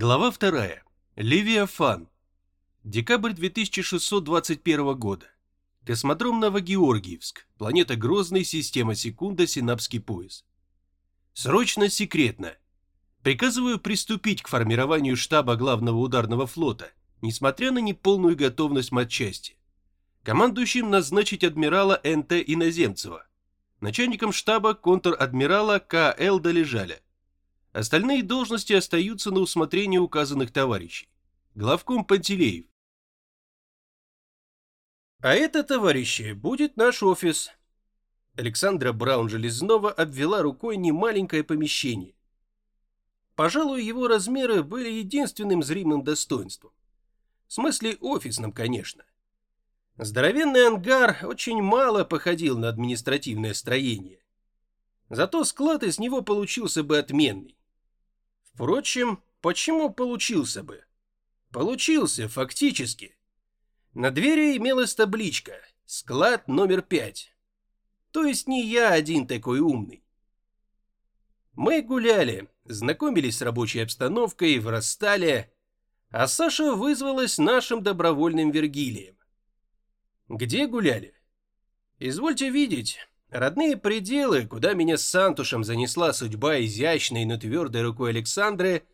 Глава 2. Левиафан. Декабрь 2621 года. Космодром Новогеоргиевск. Планета Грозный, система Секунда, Синапский пояс. Срочно секретно. Приказываю приступить к формированию штаба главного ударного флота, несмотря на неполную готовность матчасти. Командующим назначить адмирала Н.Т. Иноземцева. Начальником штаба контр-адмирала К.Л. Долежаля. Остальные должности остаются на усмотрение указанных товарищей. Главком Пантелеев. А это, товарищи, будет наш офис. Александра Браун-Железнова обвела рукой немаленькое помещение. Пожалуй, его размеры были единственным зримым достоинством. В смысле офисным, конечно. Здоровенный ангар очень мало походил на административное строение. Зато склад из него получился бы отменный. Впрочем, почему получился бы? Получился, фактически. На двери имелась табличка «Склад номер пять». То есть не я один такой умный. Мы гуляли, знакомились с рабочей обстановкой, вырастали, а Саша вызвалась нашим добровольным Вергилием. Где гуляли? Извольте видеть, Родные пределы, куда меня с Сантушем занесла судьба изящной, но твердой рукой Александры,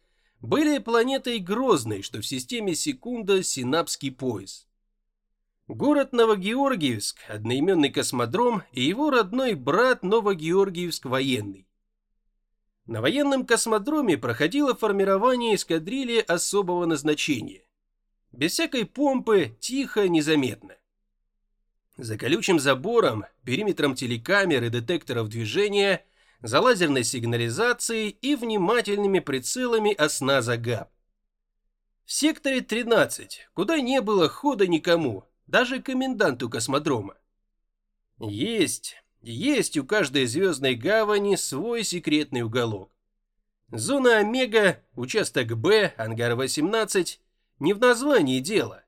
были планетой Грозной, что в системе Секунда Синапский пояс. Город Новогеоргиевск, одноименный космодром и его родной брат Новогеоргиевск военный. На военном космодроме проходило формирование эскадрильи особого назначения. Без всякой помпы, тихо, незаметно. За колючим забором, периметром телекамер и детекторов движения, за лазерной сигнализацией и внимательными прицелами осназа ГАП. В секторе 13, куда не было хода никому, даже коменданту космодрома. Есть, есть у каждой звездной гавани свой секретный уголок. Зона Омега, участок Б, ангар 18, не в названии дело.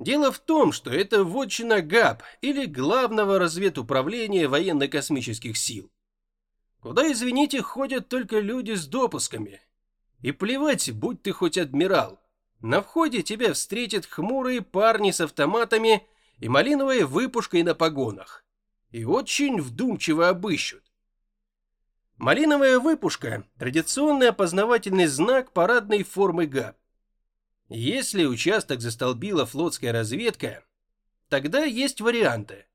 Дело в том, что это вотчина ГАП или Главного разведуправления военно-космических сил. Куда, извините, ходят только люди с допусками. И плевать, будь ты хоть адмирал. На входе тебя встретят хмурые парни с автоматами и малиновой выпушкой на погонах. И очень вдумчиво обыщут. Малиновая выпушка – традиционный опознавательный знак парадной формы ГАП. Если участок застолбила флотская разведка, тогда есть варианты.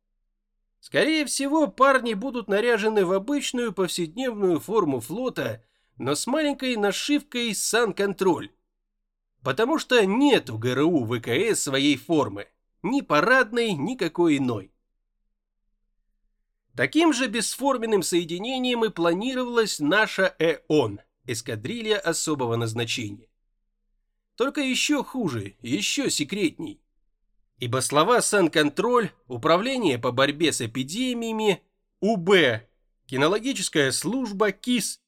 Скорее всего, парни будут наряжены в обычную повседневную форму флота, но с маленькой нашивкой «Сан-контроль». Потому что нет у ГРУ ВКС своей формы, ни парадной, ни какой иной. Таким же бесформенным соединением и планировалась наша ЭОН, эскадрилья особого назначения. Только еще хуже, еще секретней. Ибо слова «Сан-контроль», «Управление по борьбе с эпидемиями», УБ, «Кинологическая служба», КИС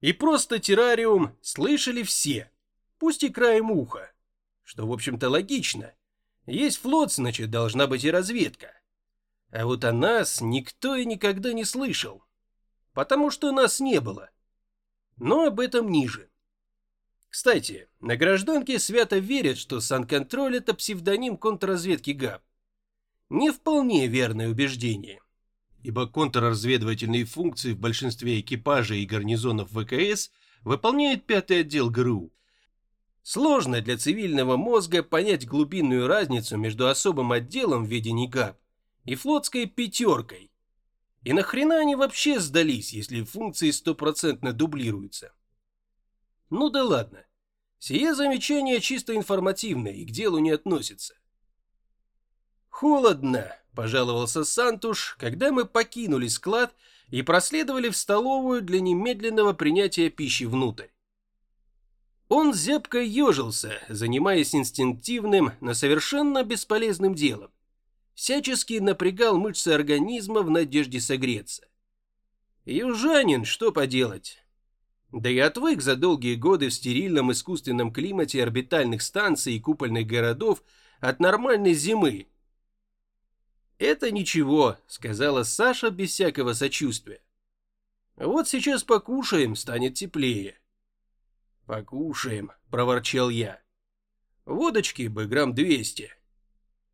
и просто террариум слышали все, пусть и краем уха. Что, в общем-то, логично. Есть флот, значит, должна быть и разведка. А вот о нас никто и никогда не слышал. Потому что нас не было. Но об этом ниже. Кстати, на гражданке свято верят, что Сан-Контроль – это псевдоним контрразведки ГАП. Не вполне верное убеждение. Ибо контрразведывательные функции в большинстве экипажей и гарнизонов ВКС выполняет пятый отдел ГРУ. Сложно для цивильного мозга понять глубинную разницу между особым отделом в ведении ГАП и флотской пятеркой. И нахрена они вообще сдались, если функции стопроцентно дублируются? Ну да ладно. Сие замечание чисто информативное и к делу не относится. «Холодно», – пожаловался Сантуш, когда мы покинули склад и проследовали в столовую для немедленного принятия пищи внутрь. Он зябко ежился, занимаясь инстинктивным, но совершенно бесполезным делом. Всячески напрягал мышцы организма в надежде согреться. Южанин, что поделать, да и отвык за долгие годы в стерильном искусственном климате орбитальных станций и купольных городов от нормальной зимы. «Это ничего», — сказала Саша без всякого сочувствия. «Вот сейчас покушаем, станет теплее». Покушаем, проворчал я. Водочки бы грамм двести.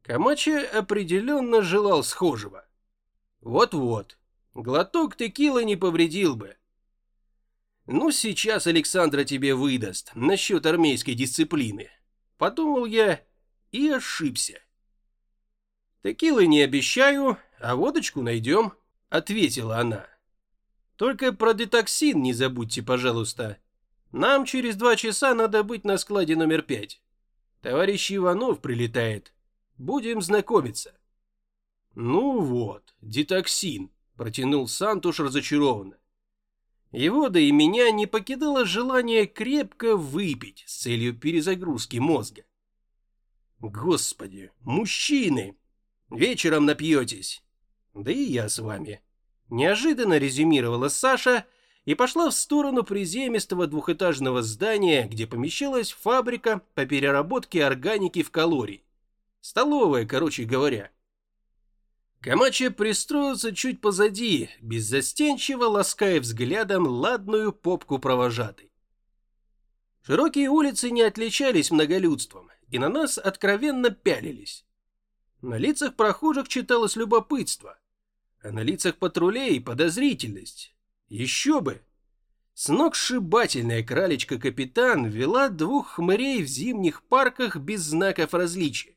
Камача определенно желал схожего. Вот-вот, глоток текила не повредил бы. Ну, сейчас Александра тебе выдаст насчет армейской дисциплины. Подумал я и ошибся. Текилы не обещаю, а водочку найдем, ответила она. Только про детоксин не забудьте, пожалуйста. Нам через два часа надо быть на складе номер пять. Товарищ Иванов прилетает. Будем знакомиться. Ну вот, детоксин, протянул Сантуш разочарованно. Его, да и меня, не покидало желание крепко выпить с целью перезагрузки мозга. Господи, мужчины! Вечером напьетесь. Да и я с вами. Неожиданно резюмировала Саша и пошла в сторону приземистого двухэтажного здания, где помещалась фабрика по переработке органики в калорий. Столовая, короче говоря. Камача пристроился чуть позади, беззастенчиво лаская взглядом ладную попку провожатой. Широкие улицы не отличались многолюдством, и на нас откровенно пялились. На лицах прохожих читалось любопытство, а на лицах патрулей подозрительность. Еще бы! Сногсшибательная кралечка-капитан вела двух хмырей в зимних парках без знаков различия.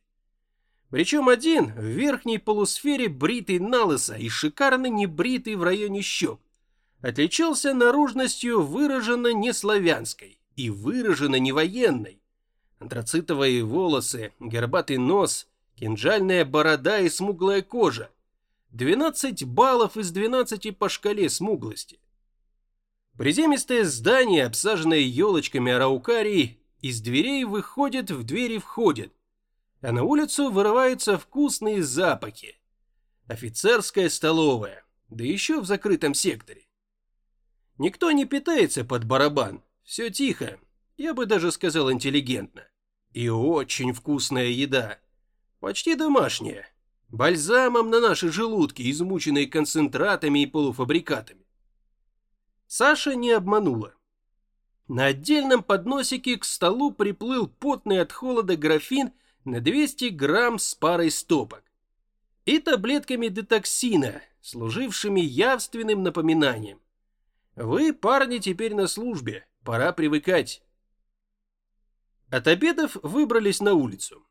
Причем один в верхней полусфере бритый налысо и шикарно небритый в районе щек. Отличался наружностью выраженно не славянской и выраженно не военной. Антрацитовые волосы, горбатый нос, кинжальная борода и смуглая кожа. 12 баллов из 12 по шкале смуглости. Приземистое здание, обсаженное елочками араукарии, из дверей выходит, в двери входит а на улицу вырываются вкусные запахи. Офицерская столовая, да еще в закрытом секторе. Никто не питается под барабан, все тихо, я бы даже сказал интеллигентно. И очень вкусная еда, почти домашняя, бальзамом на наши желудки, измученные концентратами и полуфабрикатами. Саша не обманула. На отдельном подносике к столу приплыл потный от холода графин на 200 грамм с парой стопок и таблетками детоксина, служившими явственным напоминанием. Вы, парни, теперь на службе, пора привыкать. От обедов выбрались на улицу.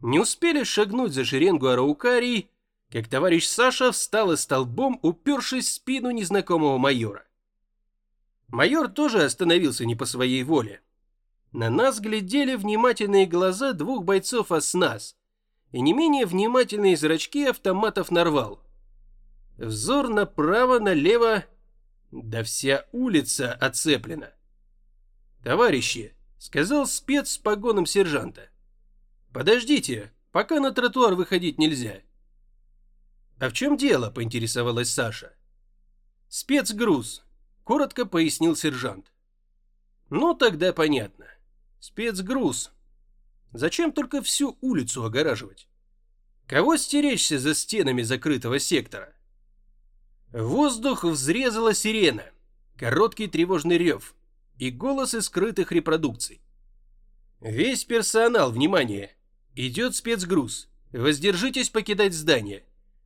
Не успели шагнуть за шеренгу араукарии, как товарищ Саша встал и столбом, упершись в спину незнакомого майора. Майор тоже остановился не по своей воле. На нас глядели внимательные глаза двух бойцов ОСНАС и не менее внимательные зрачки автоматов Нарвал. Взор направо-налево, да вся улица оцеплена. «Товарищи», — сказал спец с погоном сержанта, — «подождите, пока на тротуар выходить нельзя». «А в чем дело?» — поинтересовалась Саша. «Спецгруз», — коротко пояснил сержант. «Ну, тогда понятно. Спецгруз. Зачем только всю улицу огораживать? Кого стеречься за стенами закрытого сектора? В воздух взрезала сирена, короткий тревожный рев и голос из скрытых репродукций. Весь персонал, внимание! Идет спецгруз. Воздержитесь покидать здание.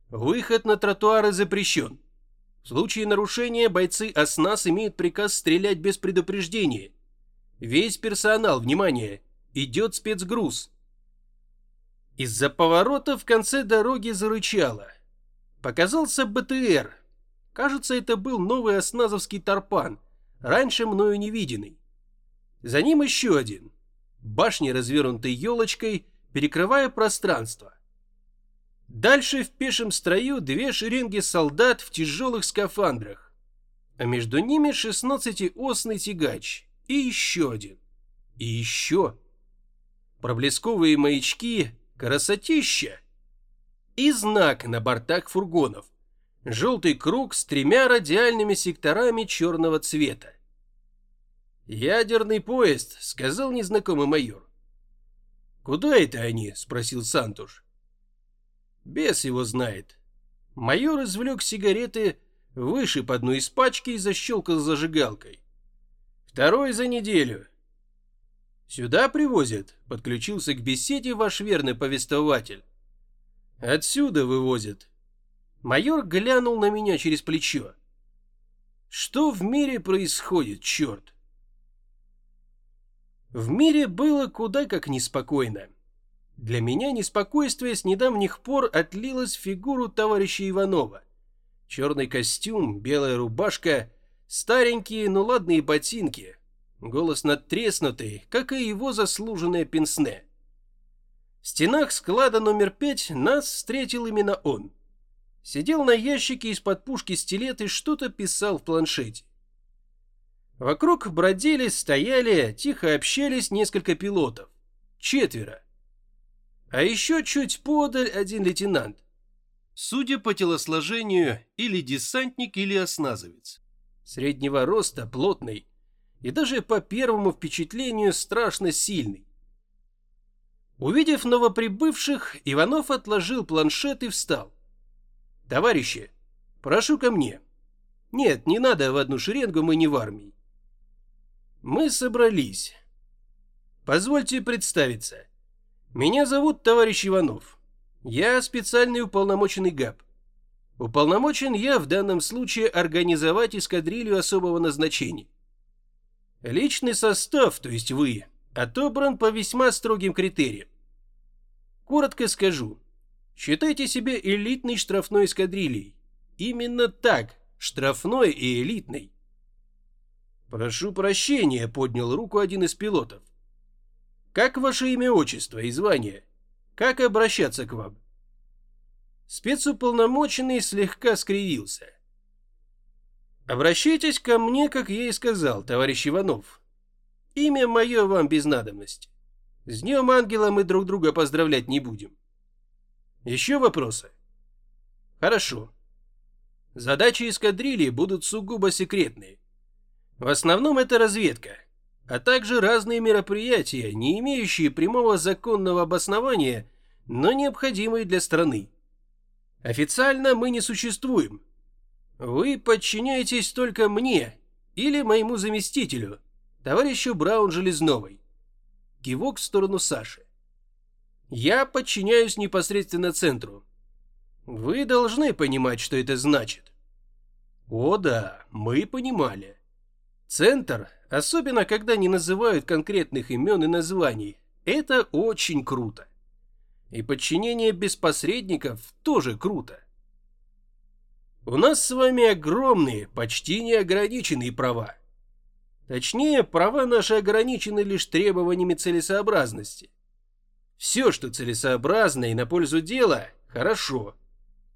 Выход на тротуары запрещен. В случае нарушения бойцы ОСНАС имеют приказ стрелять без предупреждения Весь персонал, внимание, идет спецгруз. Из-за поворота в конце дороги зарычало. Показался БТР. Кажется, это был новый осназовский торпан, раньше мною не виденный. За ним еще один. Башни, развернутой елочкой, перекрывая пространство. Дальше в пешем строю две шеренги солдат в тяжелых скафандрах, а между ними 16-осный тягач и еще один. И еще. Проблесковые маячки, красотища. И знак на бортах фургонов. Желтый круг с тремя радиальными секторами черного цвета. «Ядерный поезд», — сказал незнакомый майор. «Куда это они?» — спросил Сантуш. «Бес его знает». Майор извлек сигареты, вышиб одну из пачки и защелкал зажигалкой. Второй за неделю. Сюда привозят, подключился к беседе ваш верный повествователь. Отсюда вывозят. Майор глянул на меня через плечо. Что в мире происходит, черт? В мире было куда как неспокойно. Для меня неспокойствие с недавних пор отлилось в фигуру товарища Иванова. Черный костюм, белая рубашка, старенькие, но ладные ботинки, голос надтреснутый, как и его заслуженное пенсне. В стенах склада номер пять нас встретил именно он. Сидел на ящике из-под пушки стилет и что-то писал в планшете. Вокруг бродили, стояли, тихо общались несколько пилотов. Четверо. А еще чуть подаль один лейтенант. Судя по телосложению, или десантник, или осназовец. Среднего роста, плотный, и даже по первому впечатлению страшно сильный. Увидев новоприбывших, Иванов отложил планшет и встал. «Товарищи, прошу ко мне. Нет, не надо в одну шеренгу, мы не в армии. Мы собрались. Позвольте представиться. Меня зовут товарищ Иванов. Я специальный уполномоченный ГАП. Уполномочен я в данном случае организовать эскадрилью особого назначения. Личный состав, то есть вы, отобран по весьма строгим критериям. Коротко скажу. Считайте себя элитной штрафной эскадрильей. Именно так, штрафной и элитной. Прошу прощения, поднял руку один из пилотов. Как ваше имя, отчество и звание? Как обращаться к вам? Спецуполномоченный слегка скривился. Обращайтесь ко мне, как я и сказал, товарищ Иванов. Имя мое вам без надобности. С Днем Ангела мы друг друга поздравлять не будем. Еще вопросы? Хорошо. Задачи эскадрильи будут сугубо секретные. В основном это разведка, а также разные мероприятия, не имеющие прямого законного обоснования, но необходимые для страны. Официально мы не существуем. Вы подчиняетесь только мне или моему заместителю, товарищу Браун Железновой. Кивок в сторону Саши. Я подчиняюсь непосредственно центру. Вы должны понимать, что это значит. О да, мы понимали. Центр, особенно когда не называют конкретных имен и названий, это очень круто. И подчинение без посредников тоже круто. У нас с вами огромные, почти неограниченные права. Точнее, права наши ограничены лишь требованиями целесообразности. Все, что целесообразно и на пользу дела, хорошо.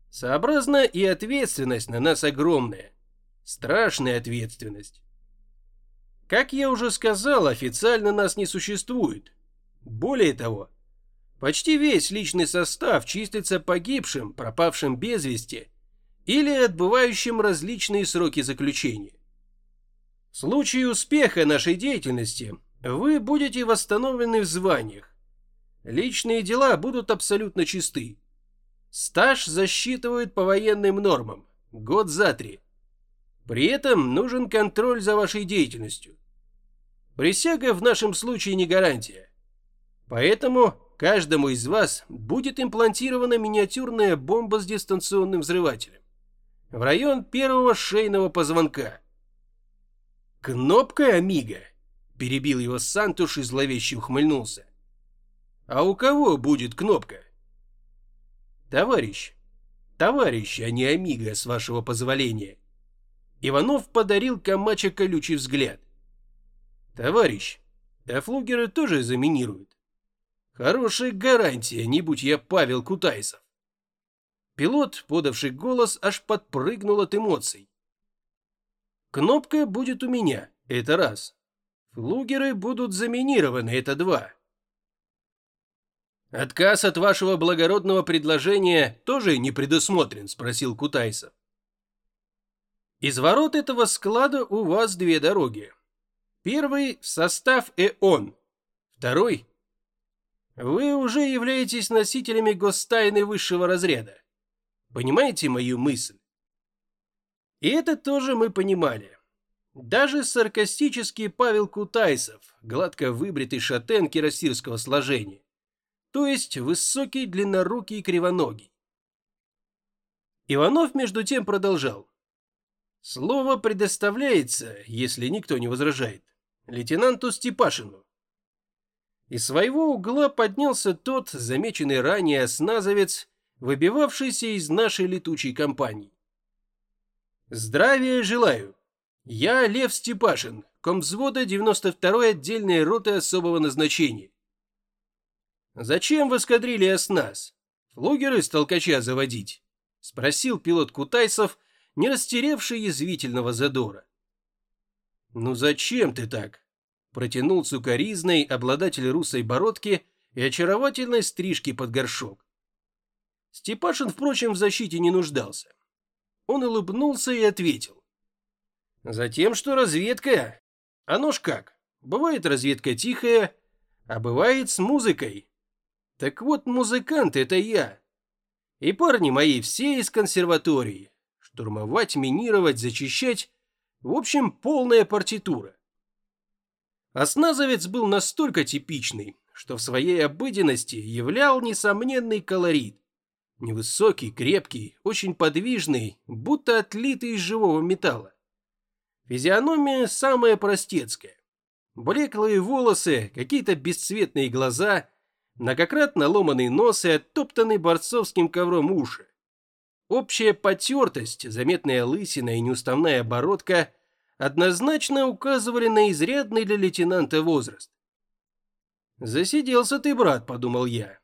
Сообразно и ответственность на нас огромная. Страшная ответственность. Как я уже сказал, официально нас не существует. Более того, почти весь личный состав числится погибшим, пропавшим без вести или отбывающим различные сроки заключения. В случае успеха нашей деятельности вы будете восстановлены в званиях. Личные дела будут абсолютно чисты. Стаж засчитывают по военным нормам, год за три. При этом нужен контроль за вашей деятельностью. Присяга в нашем случае не гарантия. Поэтому каждому из вас будет имплантирована миниатюрная бомба с дистанционным взрывателем в район первого шейного позвонка. «Кнопка, Амиго!» – перебил его Сантуш и зловеще ухмыльнулся. «А у кого будет кнопка?» «Товарищ, товарищ, а не Амиго, с вашего позволения». Иванов подарил Камача колючий взгляд. «Товарищ, а тоже заминируют?» «Хорошая гарантия, не будь я Павел Кутайсов». Пилот, подавший голос, аж подпрыгнул от эмоций. Кнопка будет у меня, это раз. Флугеры будут заминированы, это два. «Отказ от вашего благородного предложения тоже не предусмотрен?» – спросил Кутайсов. «Из ворот этого склада у вас две дороги. Первый – в состав ЭОН. Второй – вы уже являетесь носителями гостайны высшего разряда. Понимаете мою мысль? И это тоже мы понимали. Даже саркастический Павел Кутайсов, гладко выбритый шатен кирасирского сложения, то есть высокий, длиннорукий и кривоногий. Иванов между тем продолжал. Слово предоставляется, если никто не возражает, лейтенанту Степашину. Из своего угла поднялся тот, замеченный ранее осназовец, выбивавшийся из нашей летучей компании. Здравия желаю. Я Лев Степашин, комвзвода 92-й отдельной роты особого назначения. Зачем в эскадрилье осназ? Флугеры с толкача заводить? Спросил пилот Кутайсов, не растерявший язвительного задора. Ну зачем ты так? Протянул сукаризный обладатель русой бородки и очаровательной стрижки под горшок. Степашин, впрочем, в защите не нуждался. Он улыбнулся и ответил. Затем, что разведка, оно ж как, бывает разведка тихая, а бывает с музыкой. Так вот, музыкант это я. И парни мои все из консерватории. Штурмовать, минировать, зачищать. В общем, полная партитура. Осназовец был настолько типичный, что в своей обыденности являл несомненный колорит. Невысокий, крепкий, очень подвижный, будто отлитый из живого металла. Физиономия самая простецкая. Блеклые волосы, какие-то бесцветные глаза, многократно ломанный нос и оттоптанный борцовским ковром уши. Общая потертость, заметная лысина и неуставная бородка однозначно указывали на изрядный для лейтенанта возраст. «Засиделся ты, брат», — подумал я.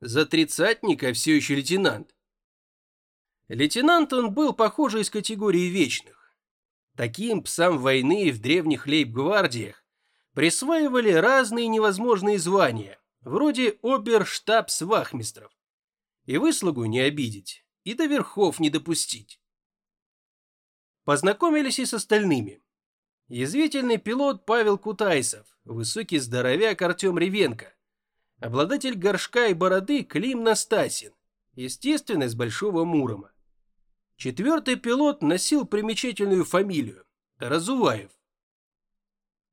За тридцатника все еще лейтенант. Лейтенант он был, похоже, из категории вечных. Таким псам войны в древних лейб-гвардиях присваивали разные невозможные звания, вроде оберштабс-вахмистров. И выслугу не обидеть, и до верхов не допустить. Познакомились и с остальными. Язвительный пилот Павел Кутайсов, высокий здоровяк Артем Ревенко, обладатель горшка и бороды Клим Настасин, естественно, из Большого Мурома. Четвертый пилот носил примечательную фамилию – Разуваев.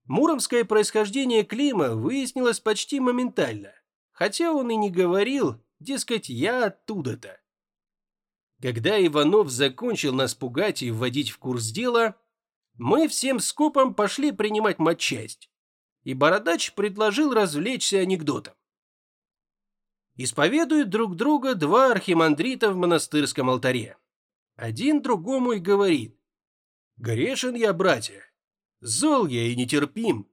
Муромское происхождение Клима выяснилось почти моментально, хотя он и не говорил, дескать, я оттуда-то. Когда Иванов закончил нас пугать и вводить в курс дела, мы всем скопом пошли принимать матчасть, и Бородач предложил развлечься анекдотом. Исповедуют друг друга два архимандрита в монастырском алтаре. Один другому и говорит. Грешен я, братья, зол я и нетерпим.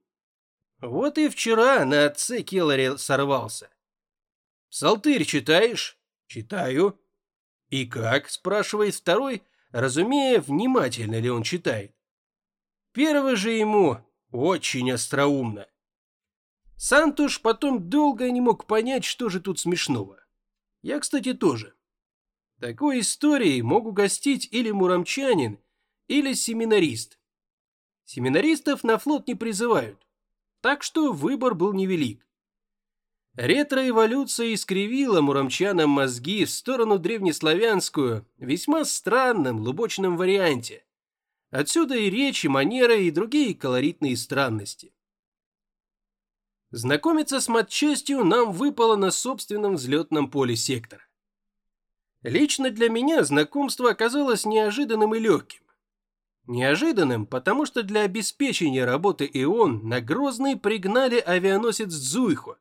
Вот и вчера на отце Келларе сорвался. Псалтырь читаешь? Читаю. И как? Спрашивает второй, разумея, внимательно ли он читает. Первый же ему очень остроумно. Сантуш потом долго не мог понять, что же тут смешного. Я, кстати, тоже. Такой историей мог угостить или муромчанин, или семинарист. Семинаристов на флот не призывают, так что выбор был невелик. Ретроэволюция искривила муромчанам мозги в сторону древнеславянскую, весьма странном, лубочном варианте. Отсюда и речь, и манера, и другие колоритные странности. Знакомиться с матчастью нам выпало на собственном взлетном поле сектора. Лично для меня знакомство оказалось неожиданным и легким. Неожиданным, потому что для обеспечения работы ИОН на Грозный пригнали авианосец Зуйхо,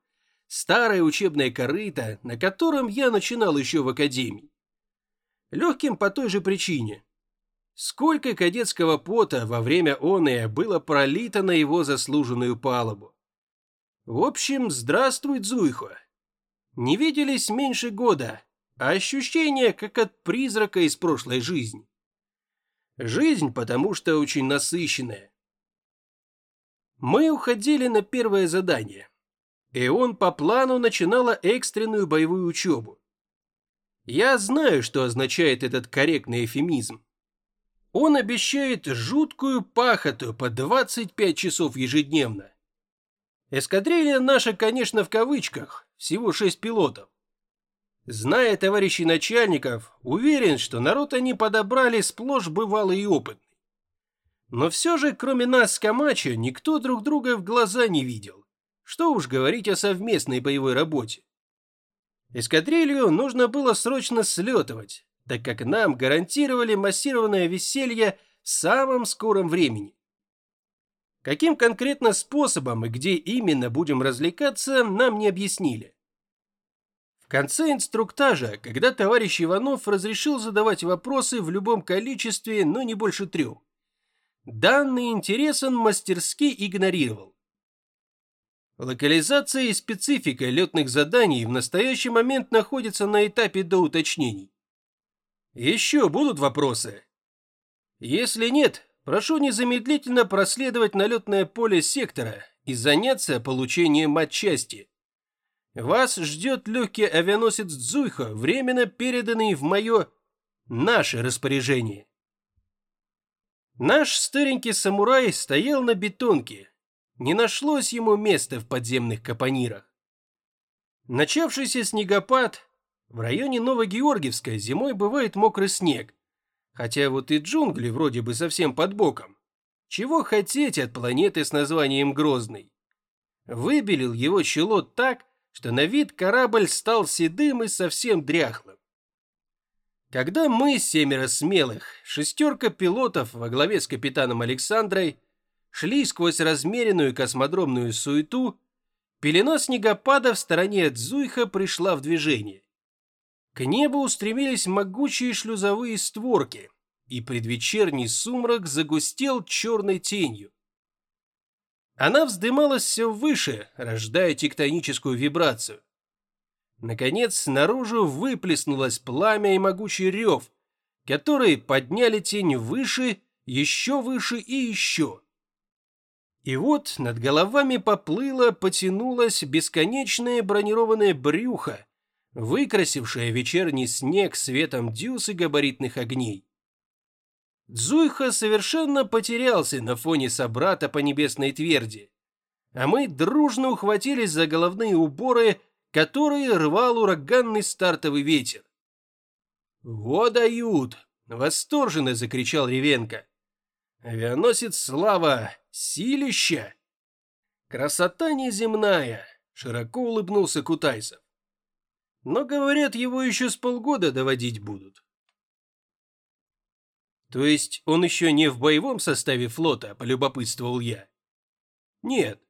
старое учебное корыто, на котором я начинал еще в академии. Легким по той же причине. Сколько кадетского пота во время оная было пролито на его заслуженную палубу. В общем, здравствуй, Зуйхо. Не виделись меньше года, а ощущение как от призрака из прошлой жизни. Жизнь, потому что очень насыщенная. Мы уходили на первое задание, и он по плану начинала экстренную боевую учебу. Я знаю, что означает этот корректный эфемизм. Он обещает жуткую пахоту по 25 часов ежедневно. Эскадрилья наша, конечно, в кавычках, всего 6 пилотов. Зная товарищей начальников, уверен, что народ они подобрали сплошь бывалый и опытный. Но все же, кроме нас с Камачо, никто друг друга в глаза не видел. Что уж говорить о совместной боевой работе. Эскадрилью нужно было срочно слетывать, так как нам гарантировали массированное веселье в самом скором времени. Каким конкретно способом и где именно будем развлекаться, нам не объяснили. В конце инструктажа, когда товарищ Иванов разрешил задавать вопросы в любом количестве, но не больше трех, данный интерес он мастерски игнорировал. Локализация и специфика летных заданий в настоящий момент находятся на этапе до уточнений. Еще будут вопросы? Если нет, прошу незамедлительно проследовать налетное поле сектора и заняться получением матчасти. Вас ждет легкий авианосец Дзуйха, временно переданный в мое, наше распоряжение. Наш старенький самурай стоял на бетонке. Не нашлось ему места в подземных капонирах. Начавшийся снегопад в районе Новогеоргиевска зимой бывает мокрый снег, хотя вот и джунгли вроде бы совсем под боком. Чего хотеть от планеты с названием Грозный? Выбелил его чело так, что на вид корабль стал седым и совсем дряхлым. Когда мы, семеро смелых, шестерка пилотов во главе с капитаном Александрой, шли сквозь размеренную космодромную суету, пелена снегопада в стороне от Зуйха пришла в движение. К небу устремились могучие шлюзовые створки, и предвечерний сумрак загустел черной тенью. Она вздымалась все выше, рождая тектоническую вибрацию. Наконец, наружу выплеснулось пламя и могучий рев, которые подняли тень выше, еще выше и еще. И вот над головами поплыло, потянулось бесконечное бронированное брюхо, выкрасившее вечерний снег светом дюз и габаритных огней. Дзуйха совершенно потерялся на фоне собрата по небесной тверди, а мы дружно ухватились за головные уборы, которые рвал ураганный стартовый ветер. «Во дают!» — восторженно закричал Ревенко. «Авианосец Слава! Силища!» «Красота неземная!» — широко улыбнулся Кутайсов. «Но, говорят, его еще с полгода доводить будут. То есть он еще не в боевом составе флота, полюбопытствовал я. Нет.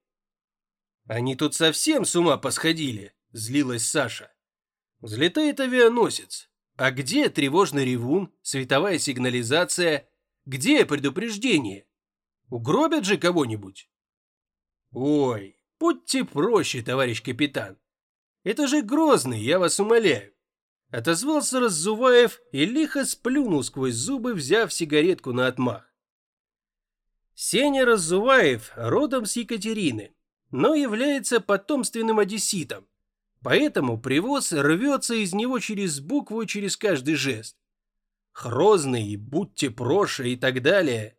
Они тут совсем с ума посходили, злилась Саша. Взлетает авианосец. А где тревожный ревун, световая сигнализация? Где предупреждение? Угробят же кого-нибудь? Ой, будьте проще, товарищ капитан. Это же Грозный, я вас умоляю. Отозвался Раззуваев и лихо сплюнул сквозь зубы, взяв сигаретку на отмах. Сеня Раззуваев родом с Екатерины, но является потомственным одесситом, поэтому привоз рвется из него через букву через каждый жест. Хрозный, будьте проше и так далее.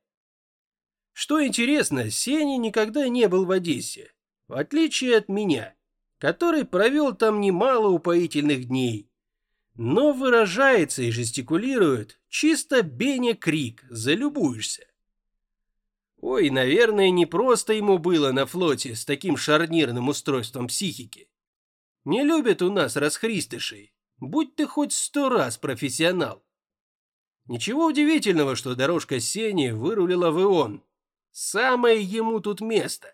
Что интересно, Сеня никогда не был в Одессе, в отличие от меня, который провел там немало упоительных дней но выражается и жестикулирует чисто Беня Крик, залюбуешься. Ой, наверное, не просто ему было на флоте с таким шарнирным устройством психики. Не любят у нас расхристышей, будь ты хоть сто раз профессионал. Ничего удивительного, что дорожка Сени вырулила в Ион. Самое ему тут место.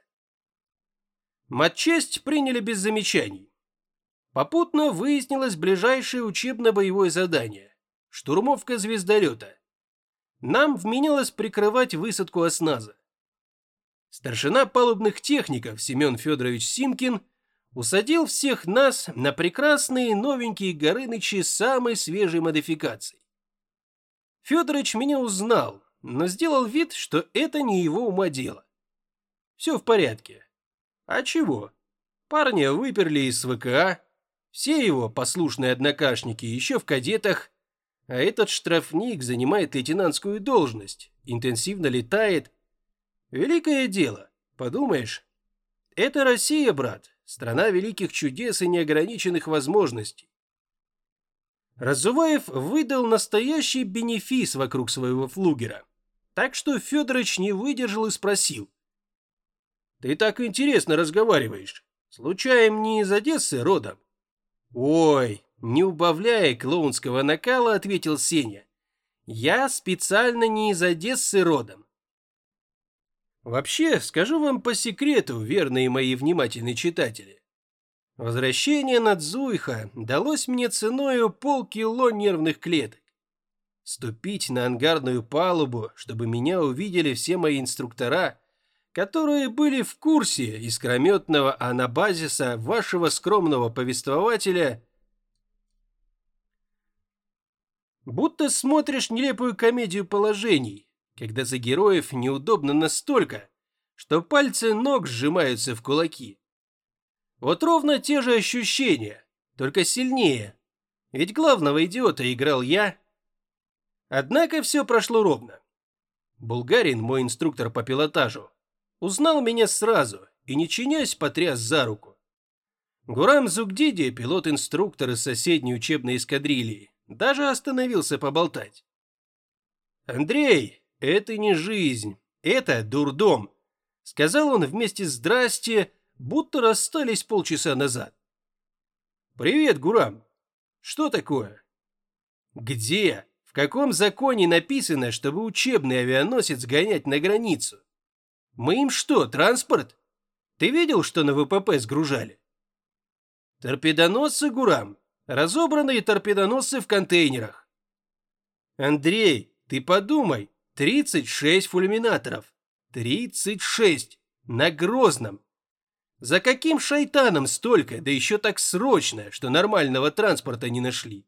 Матчесть приняли без замечаний. Попутно выяснилось ближайшее учебно-боевое задание – штурмовка звездолета. Нам вменялось прикрывать высадку осназа. Старшина палубных техников Семен Федорович Симкин усадил всех нас на прекрасные новенькие Горынычи самой свежей модификации. Федорович меня узнал, но сделал вид, что это не его ума дело. Все в порядке. А чего? Парня выперли из ВКА, все его послушные однокашники еще в кадетах, а этот штрафник занимает лейтенантскую должность, интенсивно летает. Великое дело, подумаешь. Это Россия, брат, страна великих чудес и неограниченных возможностей. Разуваев выдал настоящий бенефис вокруг своего флугера. Так что Федорович не выдержал и спросил. «Ты так интересно разговариваешь. Случаем не из Одессы родом?» «Ой, не убавляя клоунского накала, ответил Сеня. «Я специально не из Одессы родом. Вообще, скажу вам по секрету, верные мои внимательные читатели. Возвращение Надзуиха далось мне ценою полкило нервных клеток. Ступить на ангарную палубу, чтобы меня увидели все мои инструктора, которые были в курсе искрометного анабазиса вашего скромного повествователя, будто смотришь нелепую комедию положений, когда за героев неудобно настолько, что пальцы ног сжимаются в кулаки. Вот ровно те же ощущения, только сильнее. Ведь главного идиота играл я. Однако все прошло ровно. Булгарин, мой инструктор по пилотажу, узнал меня сразу и, не чинясь, потряс за руку. Гурам Зугдиди, пилот-инструктор из соседней учебной эскадрильи, даже остановился поболтать. «Андрей, «Это не жизнь, это дурдом», — сказал он вместе с «здрасте», будто расстались полчаса назад. «Привет, Гурам. Что такое?» «Где? В каком законе написано, чтобы учебный авианосец гонять на границу? Мы им что, транспорт? Ты видел, что на ВПП сгружали?» «Торпедоносцы, Гурам. Разобранные торпедоносцы в контейнерах». «Андрей, ты подумай, 36 фульминаторов. 36! На Грозном! За каким шайтаном столько, да еще так срочно, что нормального транспорта не нашли?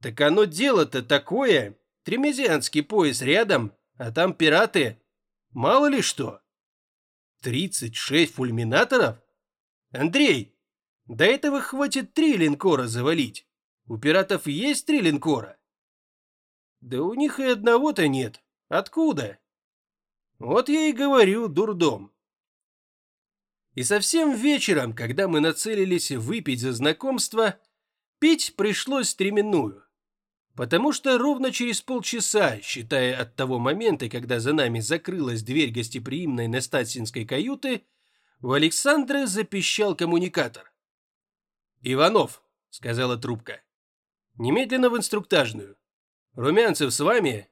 Так оно дело-то такое. Тремезианский пояс рядом, а там пираты. Мало ли что. 36 фульминаторов? Андрей, до этого хватит три линкора завалить. У пиратов есть три линкора? Да у них и одного-то нет. Откуда? Вот я и говорю, дурдом. И совсем вечером, когда мы нацелились выпить за знакомство, пить пришлось стременную. Потому что ровно через полчаса, считая от того момента, когда за нами закрылась дверь гостеприимной Настасинской каюты, у Александра запищал коммуникатор. «Иванов», — сказала трубка, — «немедленно в инструктажную. Румянцев с вами?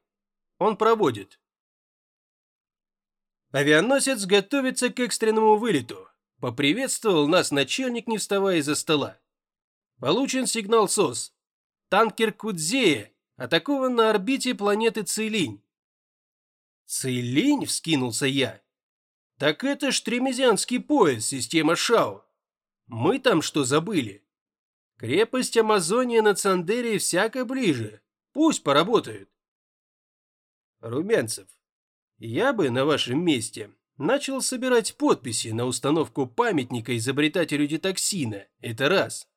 Он проводит. Авианосец готовится к экстренному вылету. Поприветствовал нас начальник, не вставая из-за стола. Получен сигнал СОС. Танкер Кудзея атакован на орбите планеты Цилинь. Цилинь? Вскинулся я. Так это ж Тремезианский пояс, система ШАО. Мы там что забыли? Крепость Амазония на Цандере всяко ближе. Пусть поработают. Румянцев, я бы на вашем месте начал собирать подписи на установку памятника изобретателю детоксина. Это раз.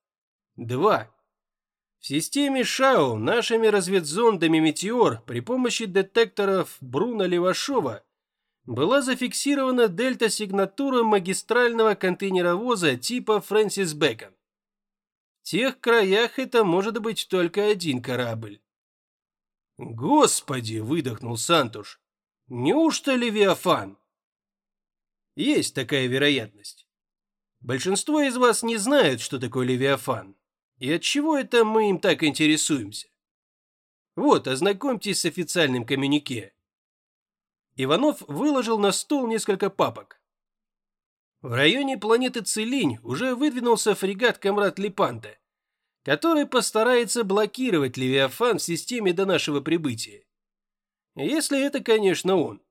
Два. В системе ШАО нашими разведзондами «Метеор» при помощи детекторов Бруна Левашова была зафиксирована дельта-сигнатура магистрального контейнеровоза типа Фрэнсис Бэкон. В тех краях это может быть только один корабль. «Господи!» – выдохнул Сантуш. «Неужто Левиафан?» Есть такая вероятность. Большинство из вас не знают, что такое Левиафан. И от чего это мы им так интересуемся? Вот, ознакомьтесь с официальным коммюнике. Иванов выложил на стол несколько папок. В районе планеты Целинь уже выдвинулся фрегат Камрад Липанте который постарается блокировать Левиафан в системе до нашего прибытия. Если это, конечно, он.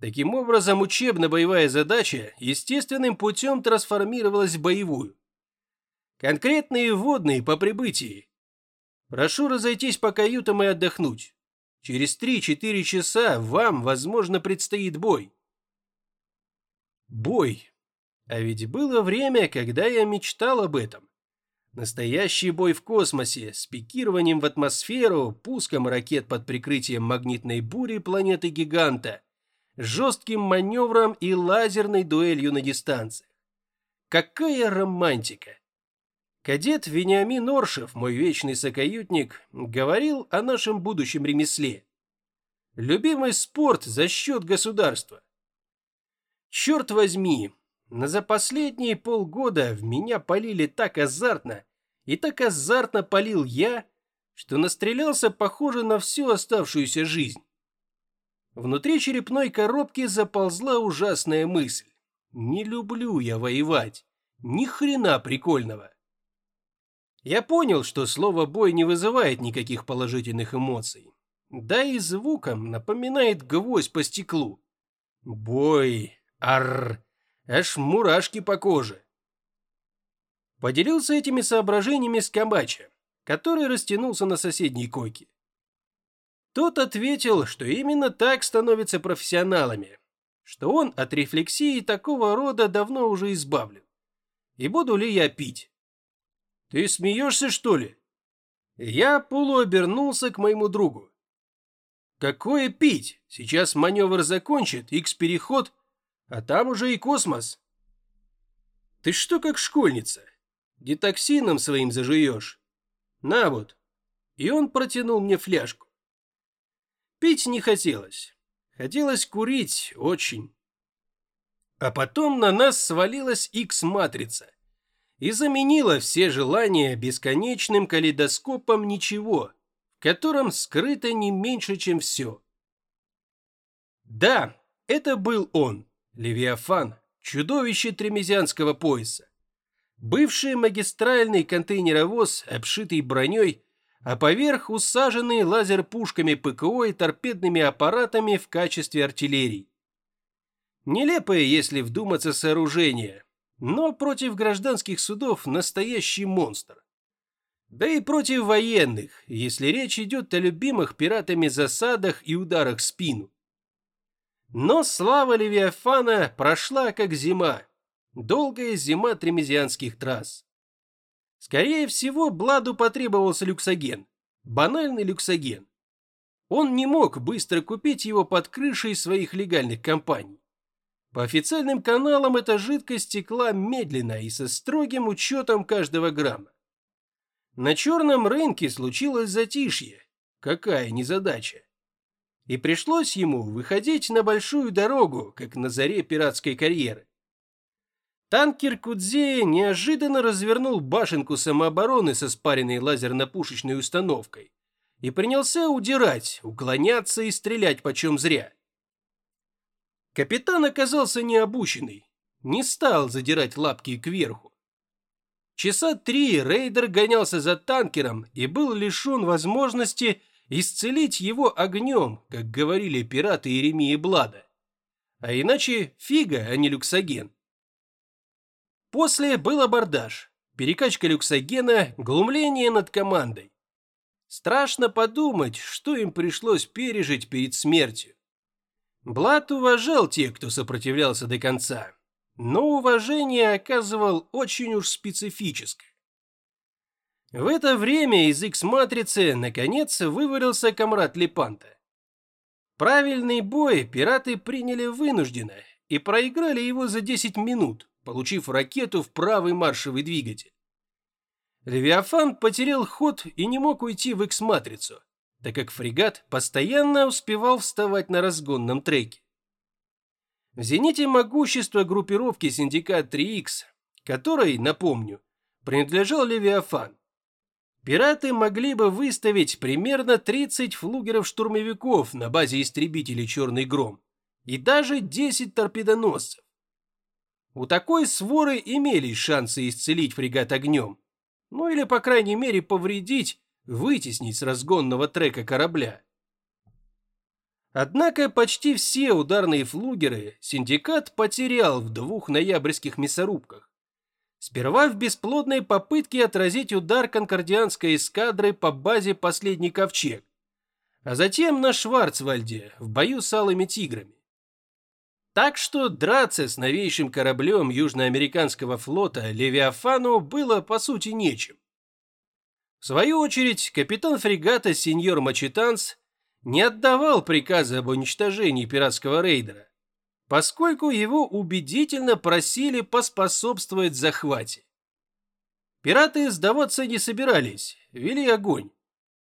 Таким образом, учебно-боевая задача естественным путем трансформировалась в боевую. Конкретные вводные по прибытии. Прошу разойтись по каютам и отдохнуть. Через 3-4 часа вам, возможно, предстоит бой. Бой. А ведь было время, когда я мечтал об этом. Настоящий бой в космосе с пикированием в атмосферу, пуском ракет под прикрытием магнитной бури планеты-гиганта, жестким маневром и лазерной дуэлью на дистанциях. Какая романтика! Кадет Вениамин Оршев, мой вечный сокаютник, говорил о нашем будущем ремесле. Любимый спорт за счет государства. Черт возьми, на за последние полгода в меня полили так азартно, и так азартно полил я, что настрелялся, похоже, на всю оставшуюся жизнь. Внутри черепной коробки заползла ужасная мысль. Не люблю я воевать. Ни хрена прикольного. Я понял, что слово «бой» не вызывает никаких положительных эмоций. Да и звуком напоминает гвоздь по стеклу. Бой, арр, аж мурашки по коже. Поделился этими соображениями с Камбача, который растянулся на соседней койке. Тот ответил, что именно так становятся профессионалами, что он от рефлексии такого рода давно уже избавлен. И буду ли я пить? Ты смеешься, что ли? Я полуобернулся к моему другу. Какое пить? Сейчас маневр закончит, X-переход, а там уже и космос. Ты что как школьница? Детоксином своим зажуешь. На вот. И он протянул мне фляжку. Пить не хотелось. Хотелось курить очень. А потом на нас свалилась X-матрица и заменила все желания бесконечным калейдоскопом ничего, в котором скрыто не меньше, чем все. Да, это был он, Левиафан, чудовище тремезианского пояса. Бывший магистральный контейнеровоз, обшитый броней, а поверх усаженный лазер-пушками ПКО и торпедными аппаратами в качестве артиллерии. Нелепое, если вдуматься, сооружение, но против гражданских судов настоящий монстр. Да и против военных, если речь идет о любимых пиратами засадах и ударах в спину. Но слава Левиафана прошла как зима, долгая зима тремезианских трасс. Скорее всего, Бладу потребовался люксоген. Банальный люксоген. Он не мог быстро купить его под крышей своих легальных компаний. По официальным каналам эта жидкость текла медленно и со строгим учетом каждого грамма. На черном рынке случилось затишье. Какая незадача. И пришлось ему выходить на большую дорогу, как на заре пиратской карьеры. Танкер Кудзея неожиданно развернул башенку самообороны со спаренной лазерно-пушечной установкой и принялся удирать, уклоняться и стрелять почем зря. Капитан оказался необученный, не стал задирать лапки кверху. Часа три рейдер гонялся за танкером и был лишен возможности исцелить его огнем, как говорили пираты Еремии Блада. А иначе фига, а не люксоген. После был абордаж, перекачка люксогена, глумление над командой. Страшно подумать, что им пришлось пережить перед смертью. Блад уважал тех, кто сопротивлялся до конца, но уважение оказывал очень уж специфическое. В это время из X-матрицы наконец вывалился комрад Лепанта. Правильный бой пираты приняли вынужденно и проиграли его за 10 минут, получив ракету в правый маршевый двигатель. Левиафан потерял ход и не мог уйти в X-матрицу, так как фрегат постоянно успевал вставать на разгонном треке. В зените могущества группировки Синдикат 3Х, которой, напомню, принадлежал Левиафан, пираты могли бы выставить примерно 30 флугеров-штурмовиков на базе истребителей «Черный гром» и даже 10 торпедоносцев. У такой своры имелись шансы исцелить фрегат огнем, ну или, по крайней мере, повредить, вытеснить с разгонного трека корабля. Однако почти все ударные флугеры синдикат потерял в двух ноябрьских мясорубках. Сперва в бесплодной попытке отразить удар конкордианской эскадры по базе «Последний ковчег», а затем на Шварцвальде в бою с алыми тиграми. Так что драться с новейшим кораблем южноамериканского флота Левиафану было по сути нечем. В свою очередь, капитан фрегата сеньор Мачитанс не отдавал приказа об уничтожении пиратского рейдера, поскольку его убедительно просили поспособствовать захвате. Пираты сдаваться не собирались, вели огонь,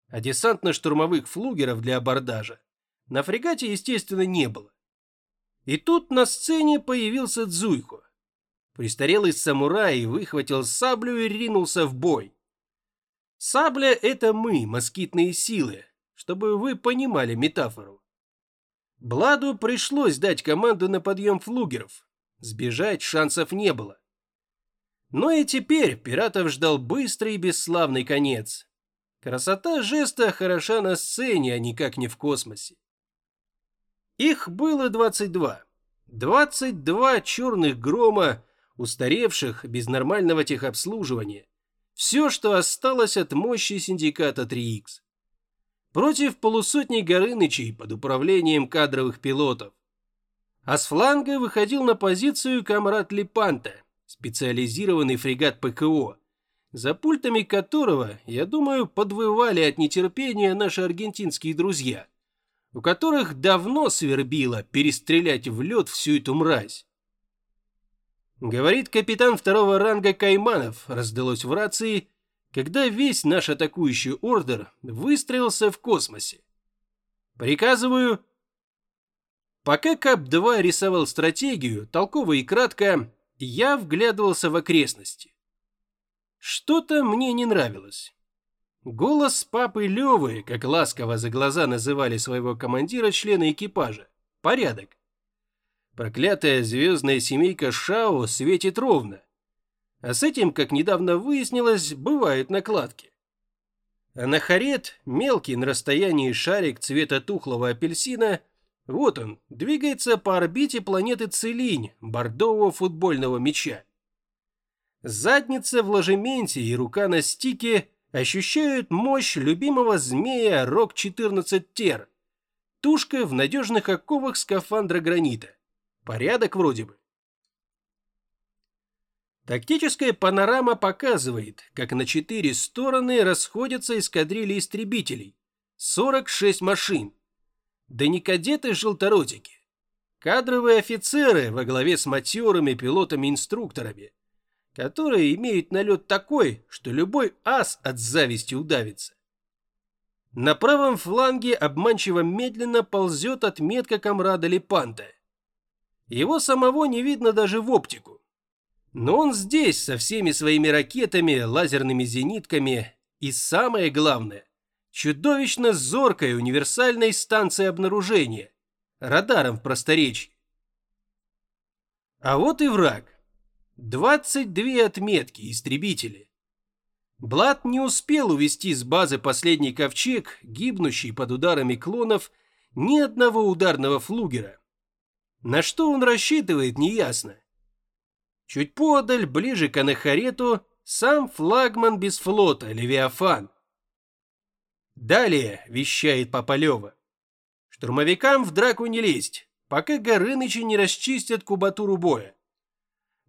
а десантно-штурмовых флугеров для абордажа На фрегате, естественно, не было. И тут на сцене появился Дзуйко. Престарелый самурай выхватил саблю и ринулся в бой. Сабля — это мы, москитные силы, чтобы вы понимали метафору. Бладу пришлось дать команду на подъем флугеров. Сбежать шансов не было. Но и теперь пиратов ждал быстрый и бесславный конец. Красота жеста хороша на сцене, а никак не в космосе. Их было 22. 22 черных грома, устаревших, без нормального техобслуживания. Все, что осталось от мощи синдиката 3Х. Против полусотни Горынычей под управлением кадровых пилотов. А с фланга выходил на позицию комрад Лепанта, специализированный фрегат ПКО, за пультами которого, я думаю, подвывали от нетерпения наши аргентинские друзья, у которых давно свербило перестрелять в лед всю эту мразь. Говорит капитан второго ранга Кайманов, раздалось в рации, когда весь наш атакующий ордер выстроился в космосе. Приказываю... Пока КАП-2 рисовал стратегию, толково и кратко, я вглядывался в окрестности. Что-то мне не нравилось. Голос папы Левы, как ласково за глаза называли своего командира члены экипажа. Порядок. Проклятая звездная семейка Шао светит ровно. А с этим, как недавно выяснилось, бывают накладки. А на Харет мелкий на расстоянии шарик цвета тухлого апельсина, вот он, двигается по орбите планеты Целинь, бордового футбольного мяча. Задница в ложементе и рука на стике ощущают мощь любимого змея Рок-14 Тер. Тушка в надежных оковах скафандра гранита. Порядок вроде бы. Тактическая панорама показывает, как на четыре стороны расходятся эскадрильи истребителей. 46 машин. Да не кадеты-желторотики. Кадровые офицеры во главе с матерыми пилотами-инструкторами, которые имеют налет такой, что любой ас от зависти удавится. На правом фланге обманчиво медленно ползет отметка комрада Лепанта. Его самого не видно даже в оптику. Но он здесь со всеми своими ракетами, лазерными зенитками и, самое главное, чудовищно зоркой универсальной станцией обнаружения, радаром в просторечии. А вот и враг. 22 отметки, истребители. Блад не успел увести с базы последний ковчег, гибнущий под ударами клонов, ни одного ударного флугера. На что он рассчитывает, неясно. Чуть подаль, ближе к Анахарету, сам флагман без флота, Левиафан. Далее, вещает Папалева. Штурмовикам в драку не лезть, пока Горынычи не расчистят кубатуру боя.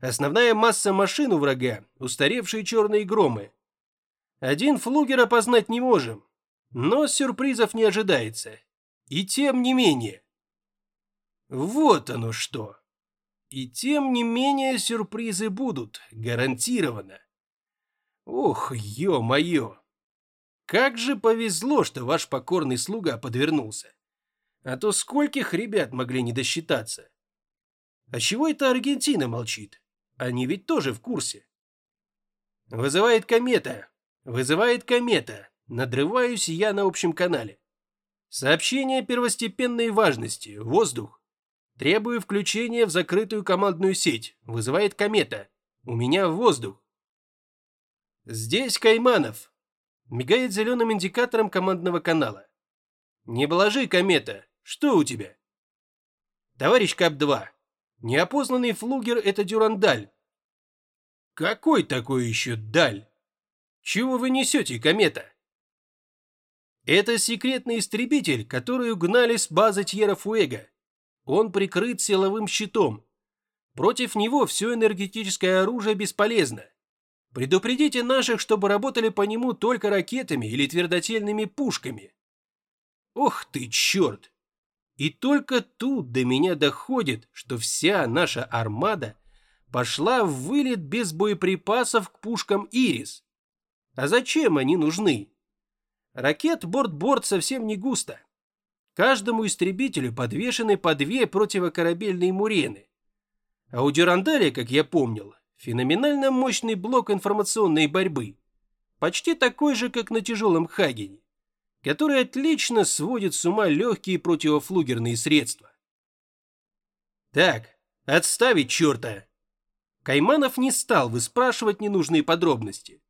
Основная масса машин у врага – устаревшие черные громы. Один флугер опознать не можем, но сюрпризов не ожидается. И тем не менее. Вот оно что. И тем не менее сюрпризы будут, гарантированно. Ох, ё-моё. Как же повезло, что ваш покорный слуга подвернулся. А то скольких ребят могли не досчитаться. А чего это Аргентина молчит? Они ведь тоже в курсе. Вызывает комета. Вызывает комета. Надрываюсь я на общем канале. Сообщение первостепенной важности. Воздух. Требую включения в закрытую командную сеть. Вызывает комета. У меня воздух. Здесь Кайманов. Мигает зеленым индикатором командного канала. Не блажи, комета. Что у тебя? Товарищ КАП-2. Неопознанный флугер – это дюрандаль. Какой такой еще даль? Чего вы несете, комета? Это секретный истребитель, который угнали с базы Тьера-Фуэго. Он прикрыт силовым щитом. Против него все энергетическое оружие бесполезно. Предупредите наших, чтобы работали по нему только ракетами или твердотельными пушками. Ох ты, черт! И только тут до меня доходит, что вся наша армада пошла в вылет без боеприпасов к пушкам «Ирис». А зачем они нужны? Ракет борт-борт совсем не густо. Каждому истребителю подвешены по две противокорабельные мурены. А у Дюрандаля, как я помнил, феноменально мощный блок информационной борьбы. Почти такой же, как на тяжелом Хагене, который отлично сводит с ума легкие противофлугерные средства. Так, отставить черта! Кайманов не стал выспрашивать ненужные подробности.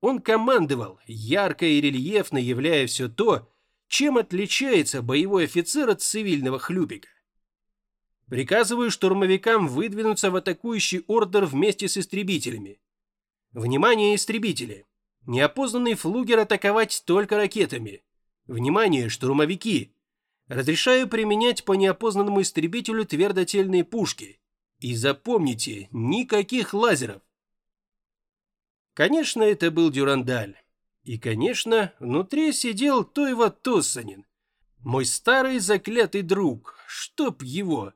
Он командовал, ярко и рельефно являя все то, чем отличается боевой офицер от цивильного хлюпика. Приказываю штурмовикам выдвинуться в атакующий ордер вместе с истребителями. Внимание, истребители! Неопознанный флугер атаковать только ракетами. Внимание, штурмовики! Разрешаю применять по неопознанному истребителю твердотельные пушки. И запомните, никаких лазеров. Конечно, это был Дюрандаль. И, конечно, внутри сидел Тойва Тоссанин, мой старый заклятый друг, чтоб его.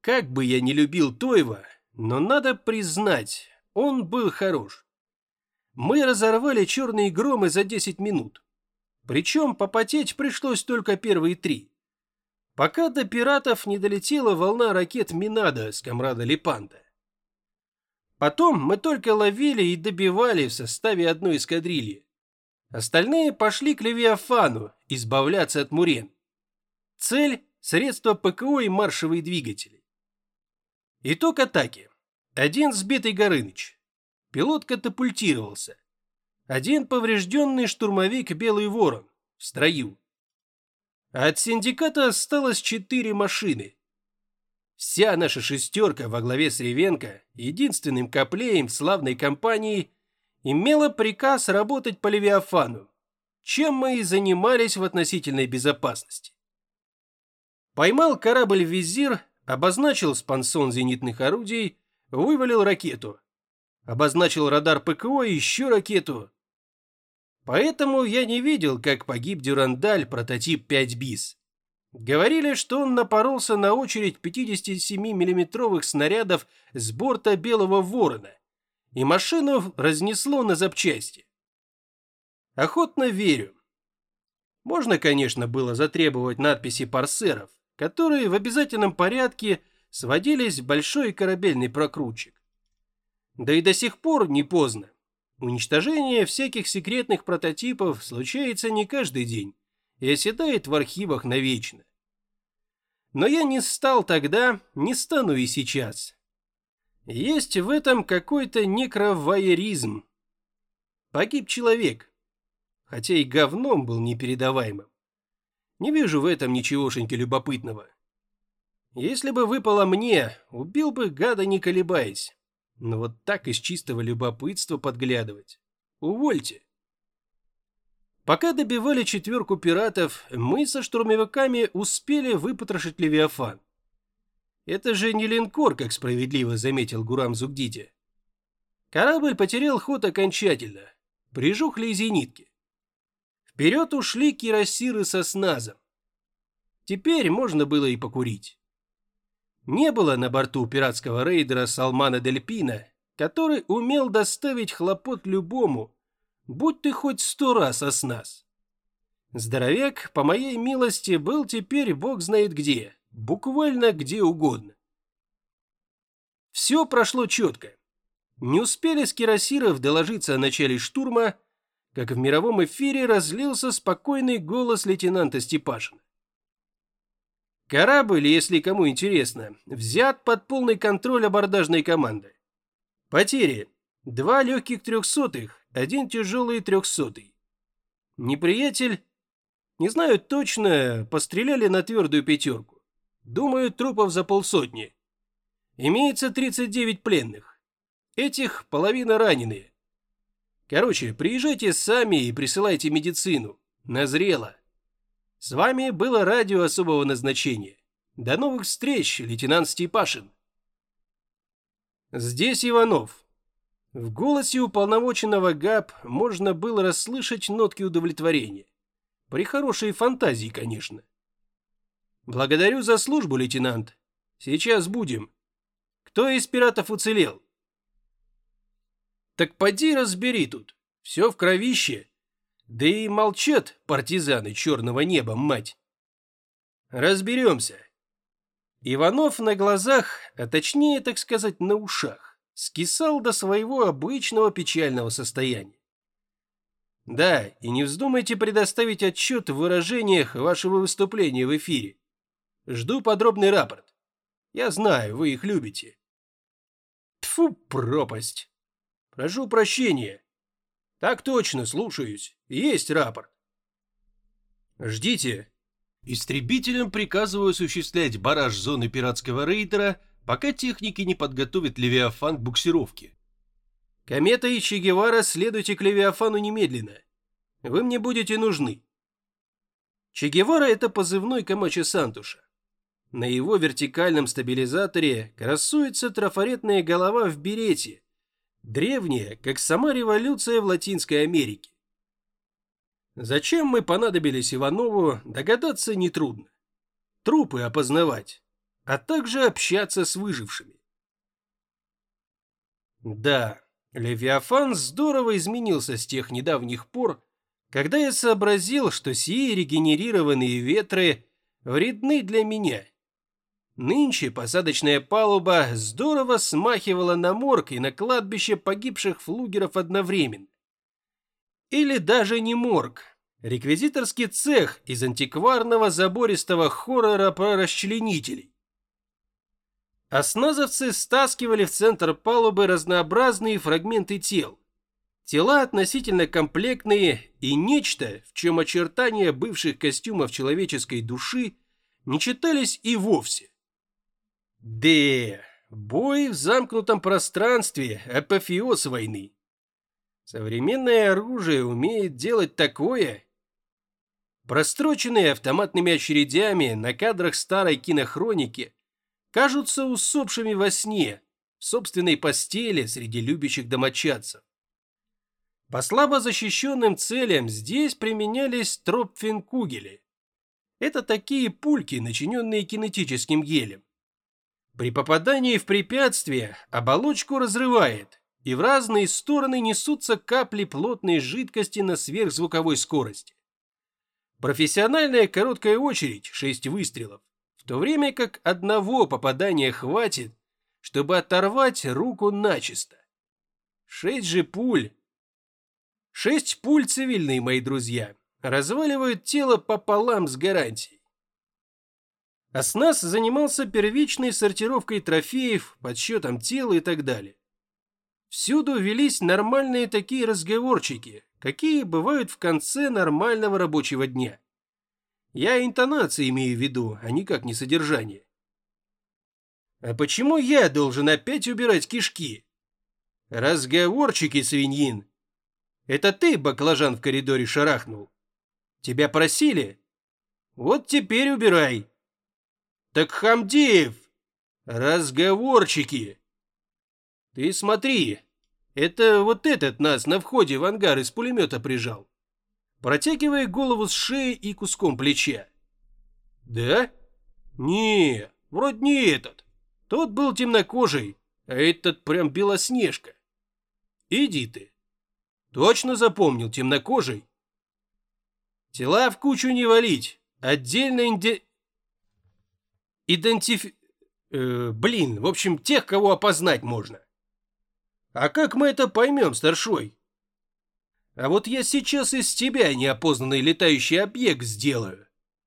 Как бы я не любил Тойва, но надо признать, он был хорош. Мы разорвали черные громы за 10 минут. Причем попотеть пришлось только первые три. Пока до пиратов не долетела волна ракет Минада с комрада Лепанда. Потом мы только ловили и добивали в составе одной эскадрильи. Остальные пошли к Левиафану избавляться от Мурен. Цель – средства ПКО и маршевые двигатели. Итог атаки. Один сбитый Горыныч. Пилот катапультировался. Один поврежденный штурмовик Белый Ворон в строю. От синдиката осталось четыре машины. Вся наша шестерка во главе с Ревенко, единственным коплеем славной компании, имела приказ работать по Левиафану, чем мы и занимались в относительной безопасности. Поймал корабль «Визир», обозначил спансон зенитных орудий, вывалил ракету. Обозначил радар ПКО и еще ракету. Поэтому я не видел, как погиб Дюрандаль прототип 5 БИС. Говорили, что он напоролся на очередь 57 миллиметровых снарядов с борта Белого Ворона, и машину разнесло на запчасти. Охотно верю. Можно, конечно, было затребовать надписи парсеров, которые в обязательном порядке сводились в большой корабельный прокрутчик. Да и до сих пор не поздно. Уничтожение всяких секретных прототипов случается не каждый день и оседает в архивах навечно. Но я не стал тогда, не стану и сейчас. Есть в этом какой-то некровайеризм. Погиб человек, хотя и говном был непередаваемым. Не вижу в этом ничегошеньки любопытного. Если бы выпало мне, убил бы гада не колебаясь. Но вот так из чистого любопытства подглядывать. Увольте. Пока добивали четверку пиратов, мы со штурмовиками успели выпотрошить Левиафан. Это же не линкор, как справедливо заметил Гурам Зугдите. Корабль потерял ход окончательно. Прижухли и зенитки. Вперед ушли кирасиры со сназом. Теперь можно было и покурить. Не было на борту пиратского рейдера Салмана Дельпина, который умел доставить хлопот любому, будь ты хоть сто раз оснас. Здоровяк, по моей милости, был теперь бог знает где, буквально где угодно. Все прошло четко. Не успели с кирасиров доложиться о начале штурма, как в мировом эфире разлился спокойный голос лейтенанта Степашина. Корабль, если кому интересно, взят под полный контроль абордажной команды. Потери. Два легких трехсотых, один тяжелый трехсотый. Неприятель, не знаю точно, постреляли на твердую пятерку. Думаю, трупов за полсотни. Имеется 39 пленных. Этих половина раненые. Короче, приезжайте сами и присылайте медицину. Назрело. С вами было радио особого назначения. До новых встреч, лейтенант Степашин. Здесь Иванов. В голосе уполномоченного ГАП можно было расслышать нотки удовлетворения. При хорошей фантазии, конечно. Благодарю за службу, лейтенант. Сейчас будем. Кто из пиратов уцелел? Так поди разбери тут. Все в кровище. Да и молчат партизаны черного неба, мать. разберемся. Иванов на глазах, а точнее, так сказать, на ушах, скисал до своего обычного печального состояния. Да, и не вздумайте предоставить отчет в выражениях вашего выступления в эфире. Жду подробный рапорт. Я знаю, вы их любите. Тфу, пропасть. Прошу прощения. Так точно, слушаюсь. Есть рапорт. Ждите. Истребителям приказываю осуществлять бараж зоны пиратского рейдера, пока техники не подготовят Левиафан к буксировке. Комета и Че Гевара следуйте к Левиафану немедленно. Вы мне будете нужны. Че Гевара – это позывной Камача Сантуша. На его вертикальном стабилизаторе красуется трафаретная голова в берете, древняя, как сама революция в Латинской Америке. Зачем мы понадобились Иванову, догадаться нетрудно. Трупы опознавать, а также общаться с выжившими. Да, Левиафан здорово изменился с тех недавних пор, когда я сообразил, что сии регенерированные ветры вредны для меня. Нынче посадочная палуба здорово смахивала на морг и на кладбище погибших флугеров одновременно. Или даже не морг, реквизиторский цех из антикварного забористого хоррора про расчленителей. Осназовцы стаскивали в центр палубы разнообразные фрагменты тел. Тела относительно комплектные и нечто, в чем очертания бывших костюмов человеческой души не читались и вовсе. Да, бой в замкнутом пространстве – апофеоз войны. Современное оружие умеет делать такое. Простроченные автоматными очередями на кадрах старой кинохроники кажутся усопшими во сне, в собственной постели среди любящих домочадцев. По слабо защищенным целям здесь применялись тропфенкугели. Это такие пульки, начиненные кинетическим гелем. При попадании в препятствие оболочку разрывает, и в разные стороны несутся капли плотной жидкости на сверхзвуковой скорости. Профессиональная короткая очередь, 6 выстрелов, в то время как одного попадания хватит, чтобы оторвать руку начисто. Шесть же пуль. Шесть пуль цивильные, мои друзья, разваливают тело пополам с гарантией. Оснас занимался первичной сортировкой трофеев, подсчетом тела и так далее. Всюду велись нормальные такие разговорчики, какие бывают в конце нормального рабочего дня. Я интонации имею в виду, а никак не содержание. А почему я должен опять убирать кишки? Разговорчики, свиньин. Это ты, баклажан, в коридоре шарахнул? Тебя просили? Вот теперь убирай. Так Хамдеев! Разговорчики! Ты смотри, это вот этот нас на входе в ангар из пулемета прижал протягивая голову с шеи и куском плеча. «Да? Не, вроде не этот. Тот был темнокожий, а этот прям белоснежка. Иди ты. Точно запомнил темнокожий? Тела в кучу не валить, отдельно инде... Идентифи... Э, блин, в общем, тех, кого опознать можно. А как мы это поймем, старшой? А вот я сейчас из тебя неопознанный летающий объект сделаю.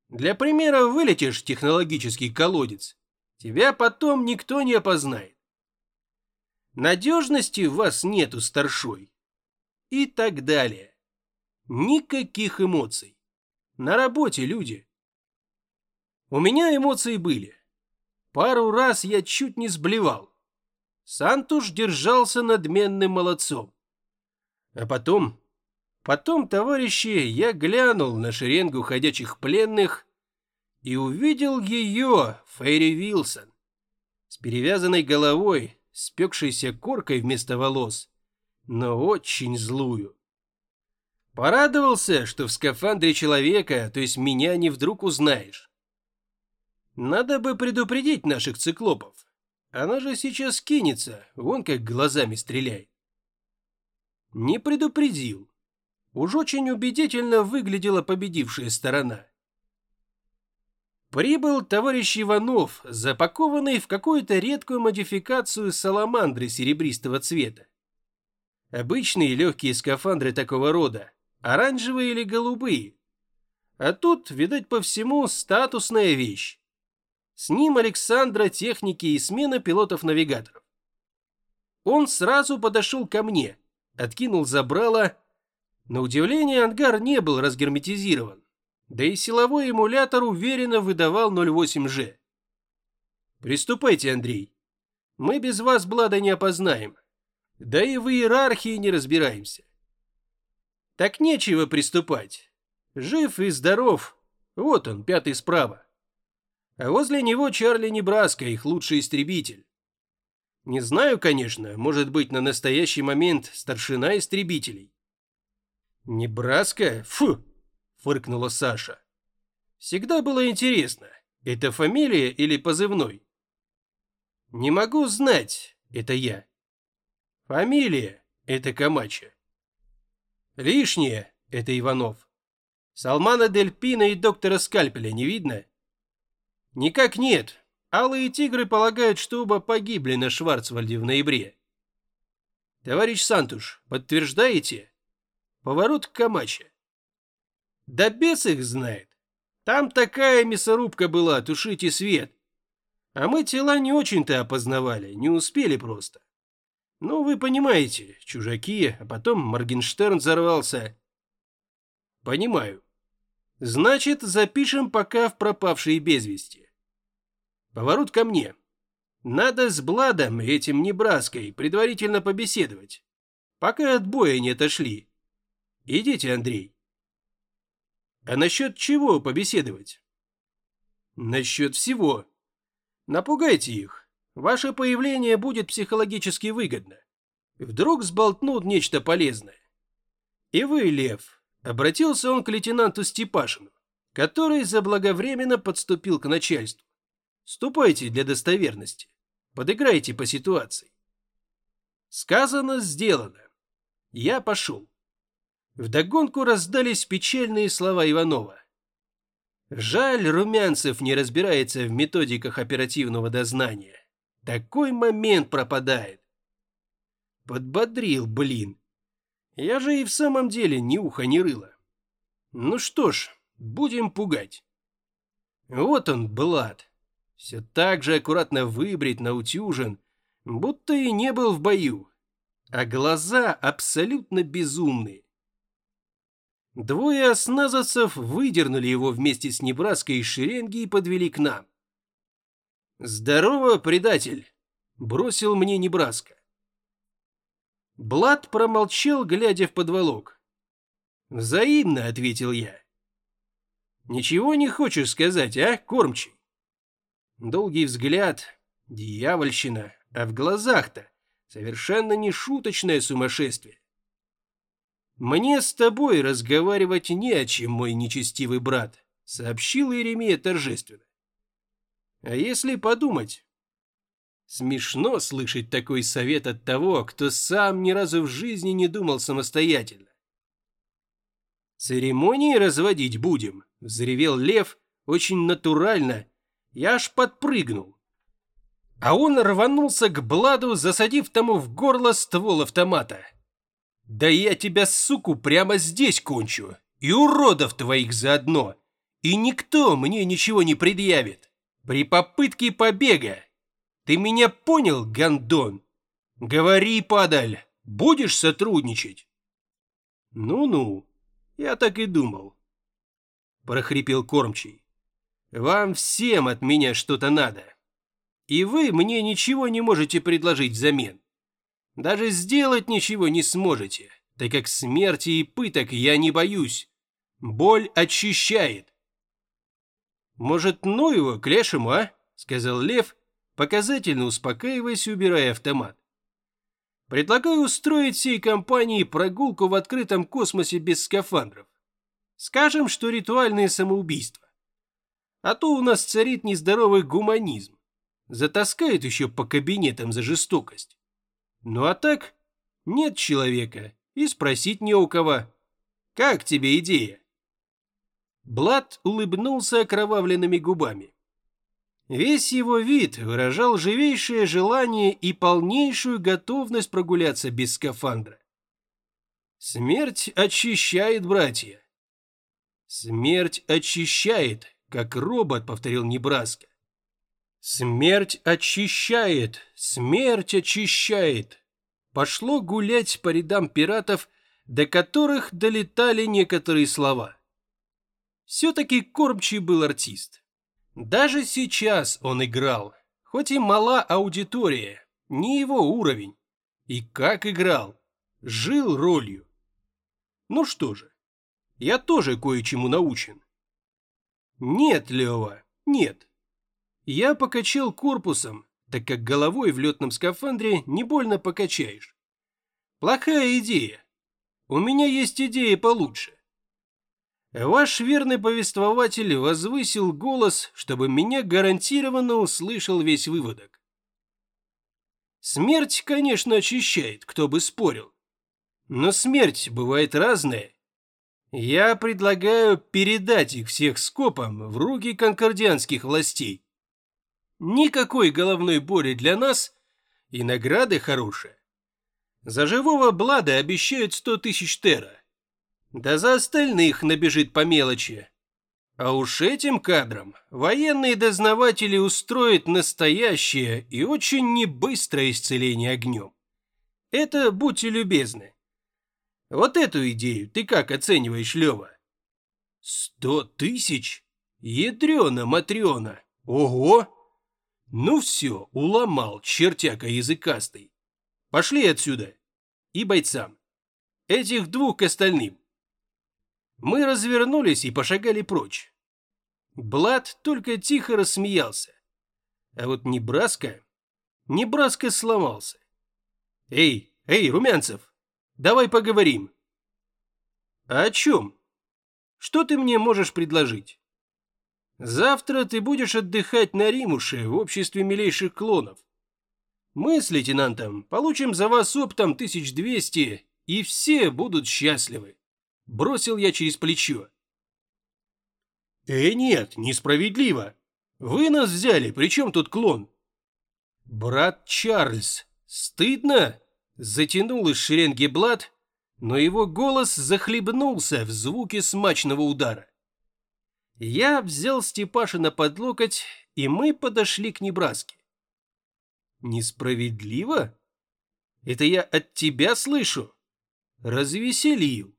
Для примера вылетишь в технологический колодец. Тебя потом никто не опознает. Надежности в вас нету, старшой. И так далее. Никаких эмоций. На работе люди. У меня эмоции были. Пару раз я чуть не сблевал. Сантуш держался надменным молодцом. А потом Потом, товарищи, я глянул на шеренгу ходячих пленных и увидел ее, Фейри Вилсон, с перевязанной головой, спекшейся коркой вместо волос, но очень злую. Порадовался, что в скафандре человека, то есть меня, не вдруг узнаешь. Надо бы предупредить наших циклопов. Она же сейчас кинется, вон как глазами стреляет. Не предупредил. Уж очень убедительно выглядела победившая сторона. Прибыл товарищ Иванов, запакованный в какую-то редкую модификацию саламандры серебристого цвета. Обычные легкие скафандры такого рода, оранжевые или голубые. А тут, видать по всему, статусная вещь. С ним Александра, техники и смена пилотов-навигаторов. Он сразу подошел ко мне, откинул забрало. На удивление ангар не был разгерметизирован, да и силовой эмулятор уверенно выдавал 08G. Приступайте, Андрей. Мы без вас Блада не опознаем. Да и в иерархии не разбираемся. Так нечего приступать. Жив и здоров. Вот он, пятый справа. А возле него Чарли Небраска, их лучший истребитель. Не знаю, конечно, может быть на настоящий момент старшина истребителей. Небраска? Фу! Фыркнула Саша. Всегда было интересно, это фамилия или позывной? Не могу знать, это я. Фамилия – это Камача. Лишнее – это Иванов. Салмана Дель Пина и доктора Скальпеля не видно? Никак нет. Алые тигры полагают, что оба погибли на Шварцвальде в ноябре. Товарищ Сантуш, подтверждаете? Поворот к Камаче. Да бес их знает. Там такая мясорубка была, тушите свет. А мы тела не очень-то опознавали, не успели просто. Ну, вы понимаете, чужаки, а потом Моргенштерн взорвался. Понимаю. Значит, запишем пока в пропавшие без вести. Поворот ко мне. Надо с Бладом, этим Небраской, предварительно побеседовать. Пока от боя не отошли. Идите, Андрей. А насчет чего побеседовать? Насчет всего. Напугайте их. Ваше появление будет психологически выгодно. Вдруг сболтнут нечто полезное. И вы, Лев, обратился он к лейтенанту Степашину, который заблаговременно подступил к начальству. Ступайте для достоверности. Подыграйте по ситуации. Сказано, сделано. Я пошел. Вдогонку раздались печальные слова Иванова. Жаль, Румянцев не разбирается в методиках оперативного дознания. Такой момент пропадает. Подбодрил, блин. Я же и в самом деле ни уха, ни рыла. Ну что ж, будем пугать. Вот он, Блад. Все так же аккуратно выбрит, наутюжен, будто и не был в бою. А глаза абсолютно безумные. Двое осназовцев выдернули его вместе с Небраской из шеренги и подвели к нам. «Здорово, предатель!» – бросил мне Небраска. Блад промолчал, глядя в подволок. «Взаимно», – ответил я. «Ничего не хочешь сказать, а, кормчий?» Долгий взгляд, дьявольщина, а в глазах-то совершенно не шуточное сумасшествие. «Мне с тобой разговаривать не о чем, мой нечестивый брат», — сообщил Иеремия торжественно. А если подумать? Смешно слышать такой совет от того, кто сам ни разу в жизни не думал самостоятельно. «Церемонии разводить будем», — взревел лев очень натурально. Я аж подпрыгнул. А он рванулся к Бладу, засадив тому в горло ствол автомата. «Да я тебя, суку, прямо здесь кончу, и уродов твоих заодно, и никто мне ничего не предъявит». При попытке побега. Ты меня понял, Гандон? Говори, падаль, будешь сотрудничать? Ну-ну, я так и думал. Прохрипел кормчий. Вам всем от меня что-то надо. И вы мне ничего не можете предложить взамен. Даже сделать ничего не сможете, так как смерти и пыток я не боюсь. Боль очищает. «Может, ну его, к лешему, а?» — сказал Лев, показательно успокаиваясь убирая автомат. «Предлагаю устроить всей компании прогулку в открытом космосе без скафандров. Скажем, что ритуальное самоубийство. А то у нас царит нездоровый гуманизм. Затаскают еще по кабинетам за жестокость. Ну а так, нет человека, и спросить не у кого. Как тебе идея?» Блад улыбнулся окровавленными губами. Весь его вид выражал живейшее желание и полнейшую готовность прогуляться без скафандра. Смерть очищает, братья. Смерть очищает, как робот, повторил Небраска. Смерть очищает, смерть очищает. Пошло гулять по рядам пиратов, до которых долетали некоторые слова. Все-таки Кормчий был артист. Даже сейчас он играл, хоть и мала аудитория, не его уровень. И как играл, жил ролью. Ну что же, я тоже кое-чему научен. Нет, Лева, нет. Я покачал корпусом, так как головой в летном скафандре не больно покачаешь. Плохая идея. У меня есть идея получше. Ваш верный повествователь возвысил голос, чтобы меня гарантированно услышал весь выводок. Смерть, конечно, очищает, кто бы спорил. Но смерть бывает разная. Я предлагаю передать их всех скопом в руки конкордианских властей. Никакой головной боли для нас и награды хорошие. За живого Блада обещают сто тысяч тера. Да за остальных набежит по мелочи. А уж этим кадрам военные дознаватели устроят настоящее и очень небыстрое исцеление огнем. Это будьте любезны. Вот эту идею ты как оцениваешь, Лева? Сто тысяч? Ядрена, Матрена. Ого! Ну все, уломал, чертяка языкастый. Пошли отсюда. И бойцам. Этих двух к остальным. Мы развернулись и пошагали прочь. Блад только тихо рассмеялся. А вот Небраска... Небраска сломался. «Эй, эй, Румянцев, давай поговорим». «А о чем? Что ты мне можешь предложить?» «Завтра ты будешь отдыхать на Римуше в обществе милейших клонов. Мы с лейтенантом получим за вас оптом 1200, и все будут счастливы». Бросил я через плечо. «Э, нет, несправедливо. Вы нас взяли, причем тут клон?» «Брат Чарльз, стыдно?» Затянул из шеренги Блад, но его голос захлебнулся в звуке смачного удара. Я взял Степашина под локоть, и мы подошли к Небраске. «Несправедливо? Это я от тебя слышу?» Развеселил.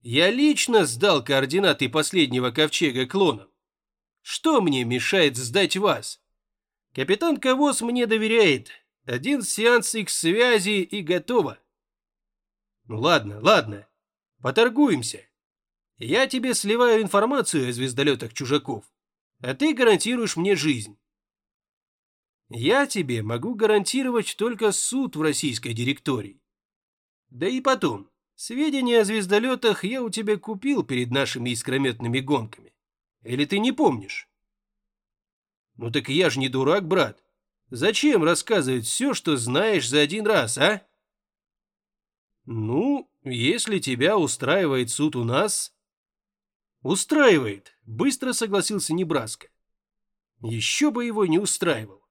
Я лично сдал координаты последнего ковчега клонам. Что мне мешает сдать вас? Капитан Ковоз мне доверяет. Один сеанс их связи и готово. Ну ладно, ладно. Поторгуемся. Я тебе сливаю информацию о звездолетах чужаков, а ты гарантируешь мне жизнь. Я тебе могу гарантировать только суд в российской директории. Да и потом, Сведения о звездолетах я у тебя купил перед нашими искрометными гонками. Или ты не помнишь? Ну так я ж не дурак, брат. Зачем рассказывать все, что знаешь за один раз, а? Ну, если тебя устраивает суд у нас... Устраивает, быстро согласился Небраска. Еще бы его не устраивал.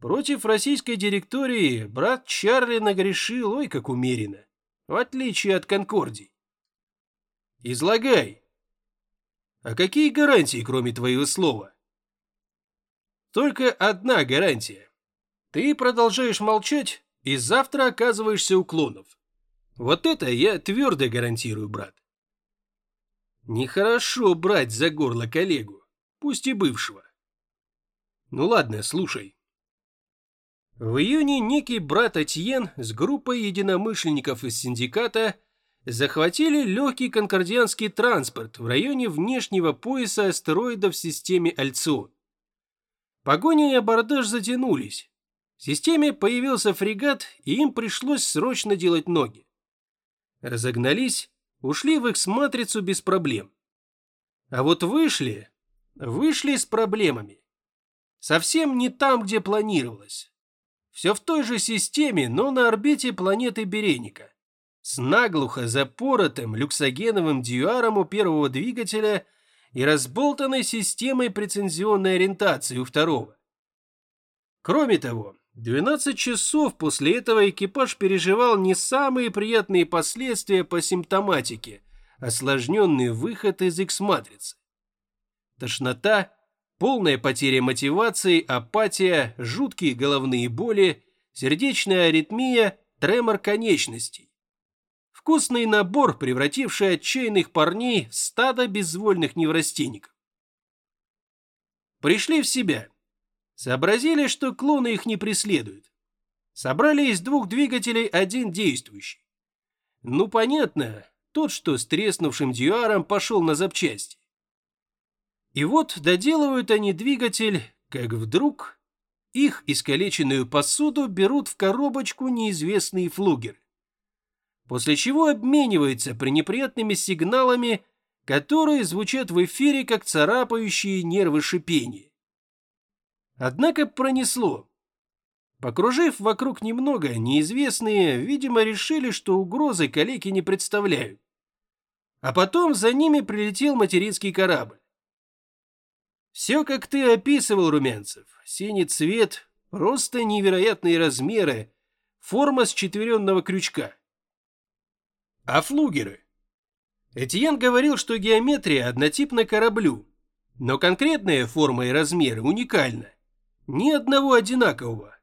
Против российской директории брат Чарли нагрешил, ой, как умеренно в отличие от Конкордий. Излагай. А какие гарантии, кроме твоего слова? Только одна гарантия. Ты продолжаешь молчать и завтра оказываешься у клонов. Вот это я твердо гарантирую, брат. Нехорошо брать за горло коллегу, пусть и бывшего. Ну ладно, слушай. В июне некий брат Атьен с группой единомышленников из синдиката захватили легкий конкордианский транспорт в районе внешнего пояса астероидов в системе Альцион. Погоня и абордаж затянулись. В системе появился фрегат, и им пришлось срочно делать ноги. Разогнались, ушли в их матрицу без проблем. А вот вышли, вышли с проблемами. Совсем не там, где планировалось. Все в той же системе, но на орбите планеты Береника. С наглухо запоротым люксогеновым дюаром у первого двигателя и разболтанной системой прецензионной ориентации у второго. Кроме того, 12 часов после этого экипаж переживал не самые приятные последствия по симптоматике, осложненный выход из X-матрицы. Тошнота, полная потеря мотивации, апатия, жуткие головные боли, сердечная аритмия, тремор конечностей. Вкусный набор, превративший отчаянных парней в стадо безвольных неврастенников. Пришли в себя. Сообразили, что клоны их не преследуют. Собрали из двух двигателей один действующий. Ну, понятно, тот, что с треснувшим дюаром пошел на запчасти. И вот доделывают они двигатель, как вдруг их искалеченную посуду берут в коробочку неизвестные флугеры. После чего обмениваются пренеприятными сигналами, которые звучат в эфире как царапающие нервы шипения. Однако пронесло. Покружив вокруг немного, неизвестные, видимо, решили, что угрозы калеки не представляют. А потом за ними прилетел материнский корабль. Все, как ты описывал, Румянцев. Синий цвет, просто невероятные размеры, форма с четверенного крючка. А флугеры? Этьен говорил, что геометрия однотипна кораблю, но конкретная форма и размеры уникальна. Ни одного одинакового.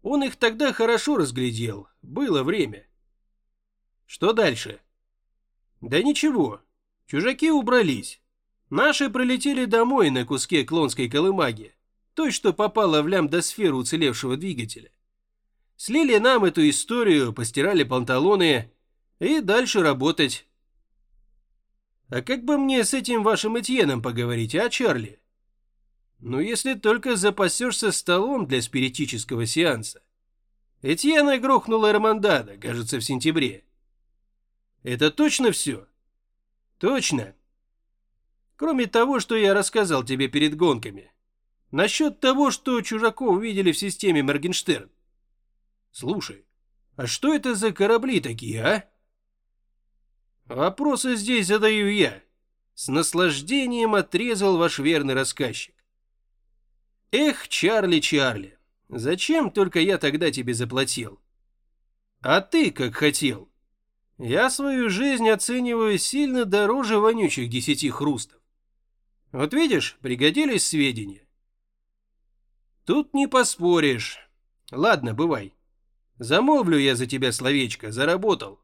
Он их тогда хорошо разглядел, было время. Что дальше? Да ничего, чужаки убрались. Наши пролетели домой на куске клонской колымаги, той, что попала в лямбдосферу уцелевшего двигателя. Слили нам эту историю, постирали панталоны и дальше работать. А как бы мне с этим вашим Этьеном поговорить, а, Чарли? Ну, если только запасешься столом для спиритического сеанса. Этьена грохнула Романдада, кажется, в сентябре. Это точно все? Точно. Кроме того, что я рассказал тебе перед гонками. Насчет того, что чужаков увидели в системе Моргенштерн. Слушай, а что это за корабли такие, а? Вопросы здесь задаю я. С наслаждением отрезал ваш верный рассказчик. Эх, Чарли, Чарли, зачем только я тогда тебе заплатил? А ты как хотел? Я свою жизнь оцениваю сильно дороже вонючих десяти хрустов. Вот видишь, пригодились сведения. Тут не поспоришь. Ладно, бывай. Замолвлю я за тебя словечко, заработал.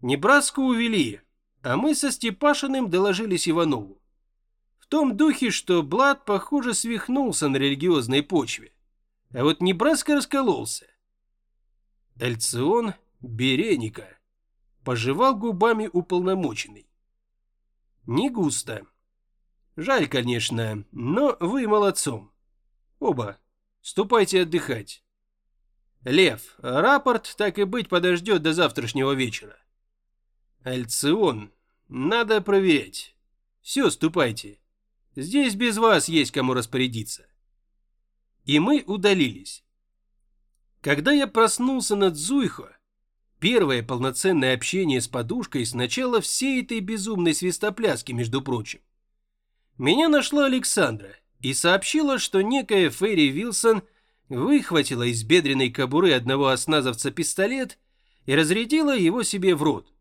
Небраску увели, а мы со Степашиным доложились Иванову. В том духе, что Блад, похоже, свихнулся на религиозной почве. А вот Небраска раскололся. Эльцион Береника пожевал губами уполномоченный. Не густо. Жаль, конечно, но вы молодцом. Оба, ступайте отдыхать. Лев, рапорт, так и быть, подождет до завтрашнего вечера. Альцион, надо проверять. Все, ступайте. Здесь без вас есть кому распорядиться. И мы удалились. Когда я проснулся над Зуйхо, первое полноценное общение с подушкой с начала всей этой безумной свистопляски, между прочим меня нашла Александра и сообщила, что некая Ферри Вилсон выхватила из бедренной кобуры одного осназовца пистолет и разрядила его себе в рот.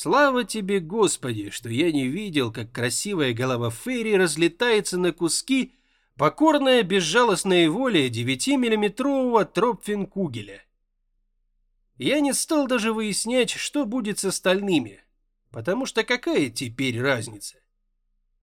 Слава тебе, Господи, что я не видел, как красивая голова Ферри разлетается на куски, покорная безжалостной воле 9-миллиметрового Тропфенкугеля. Я не стал даже выяснять, что будет с остальными, потому что какая теперь разница?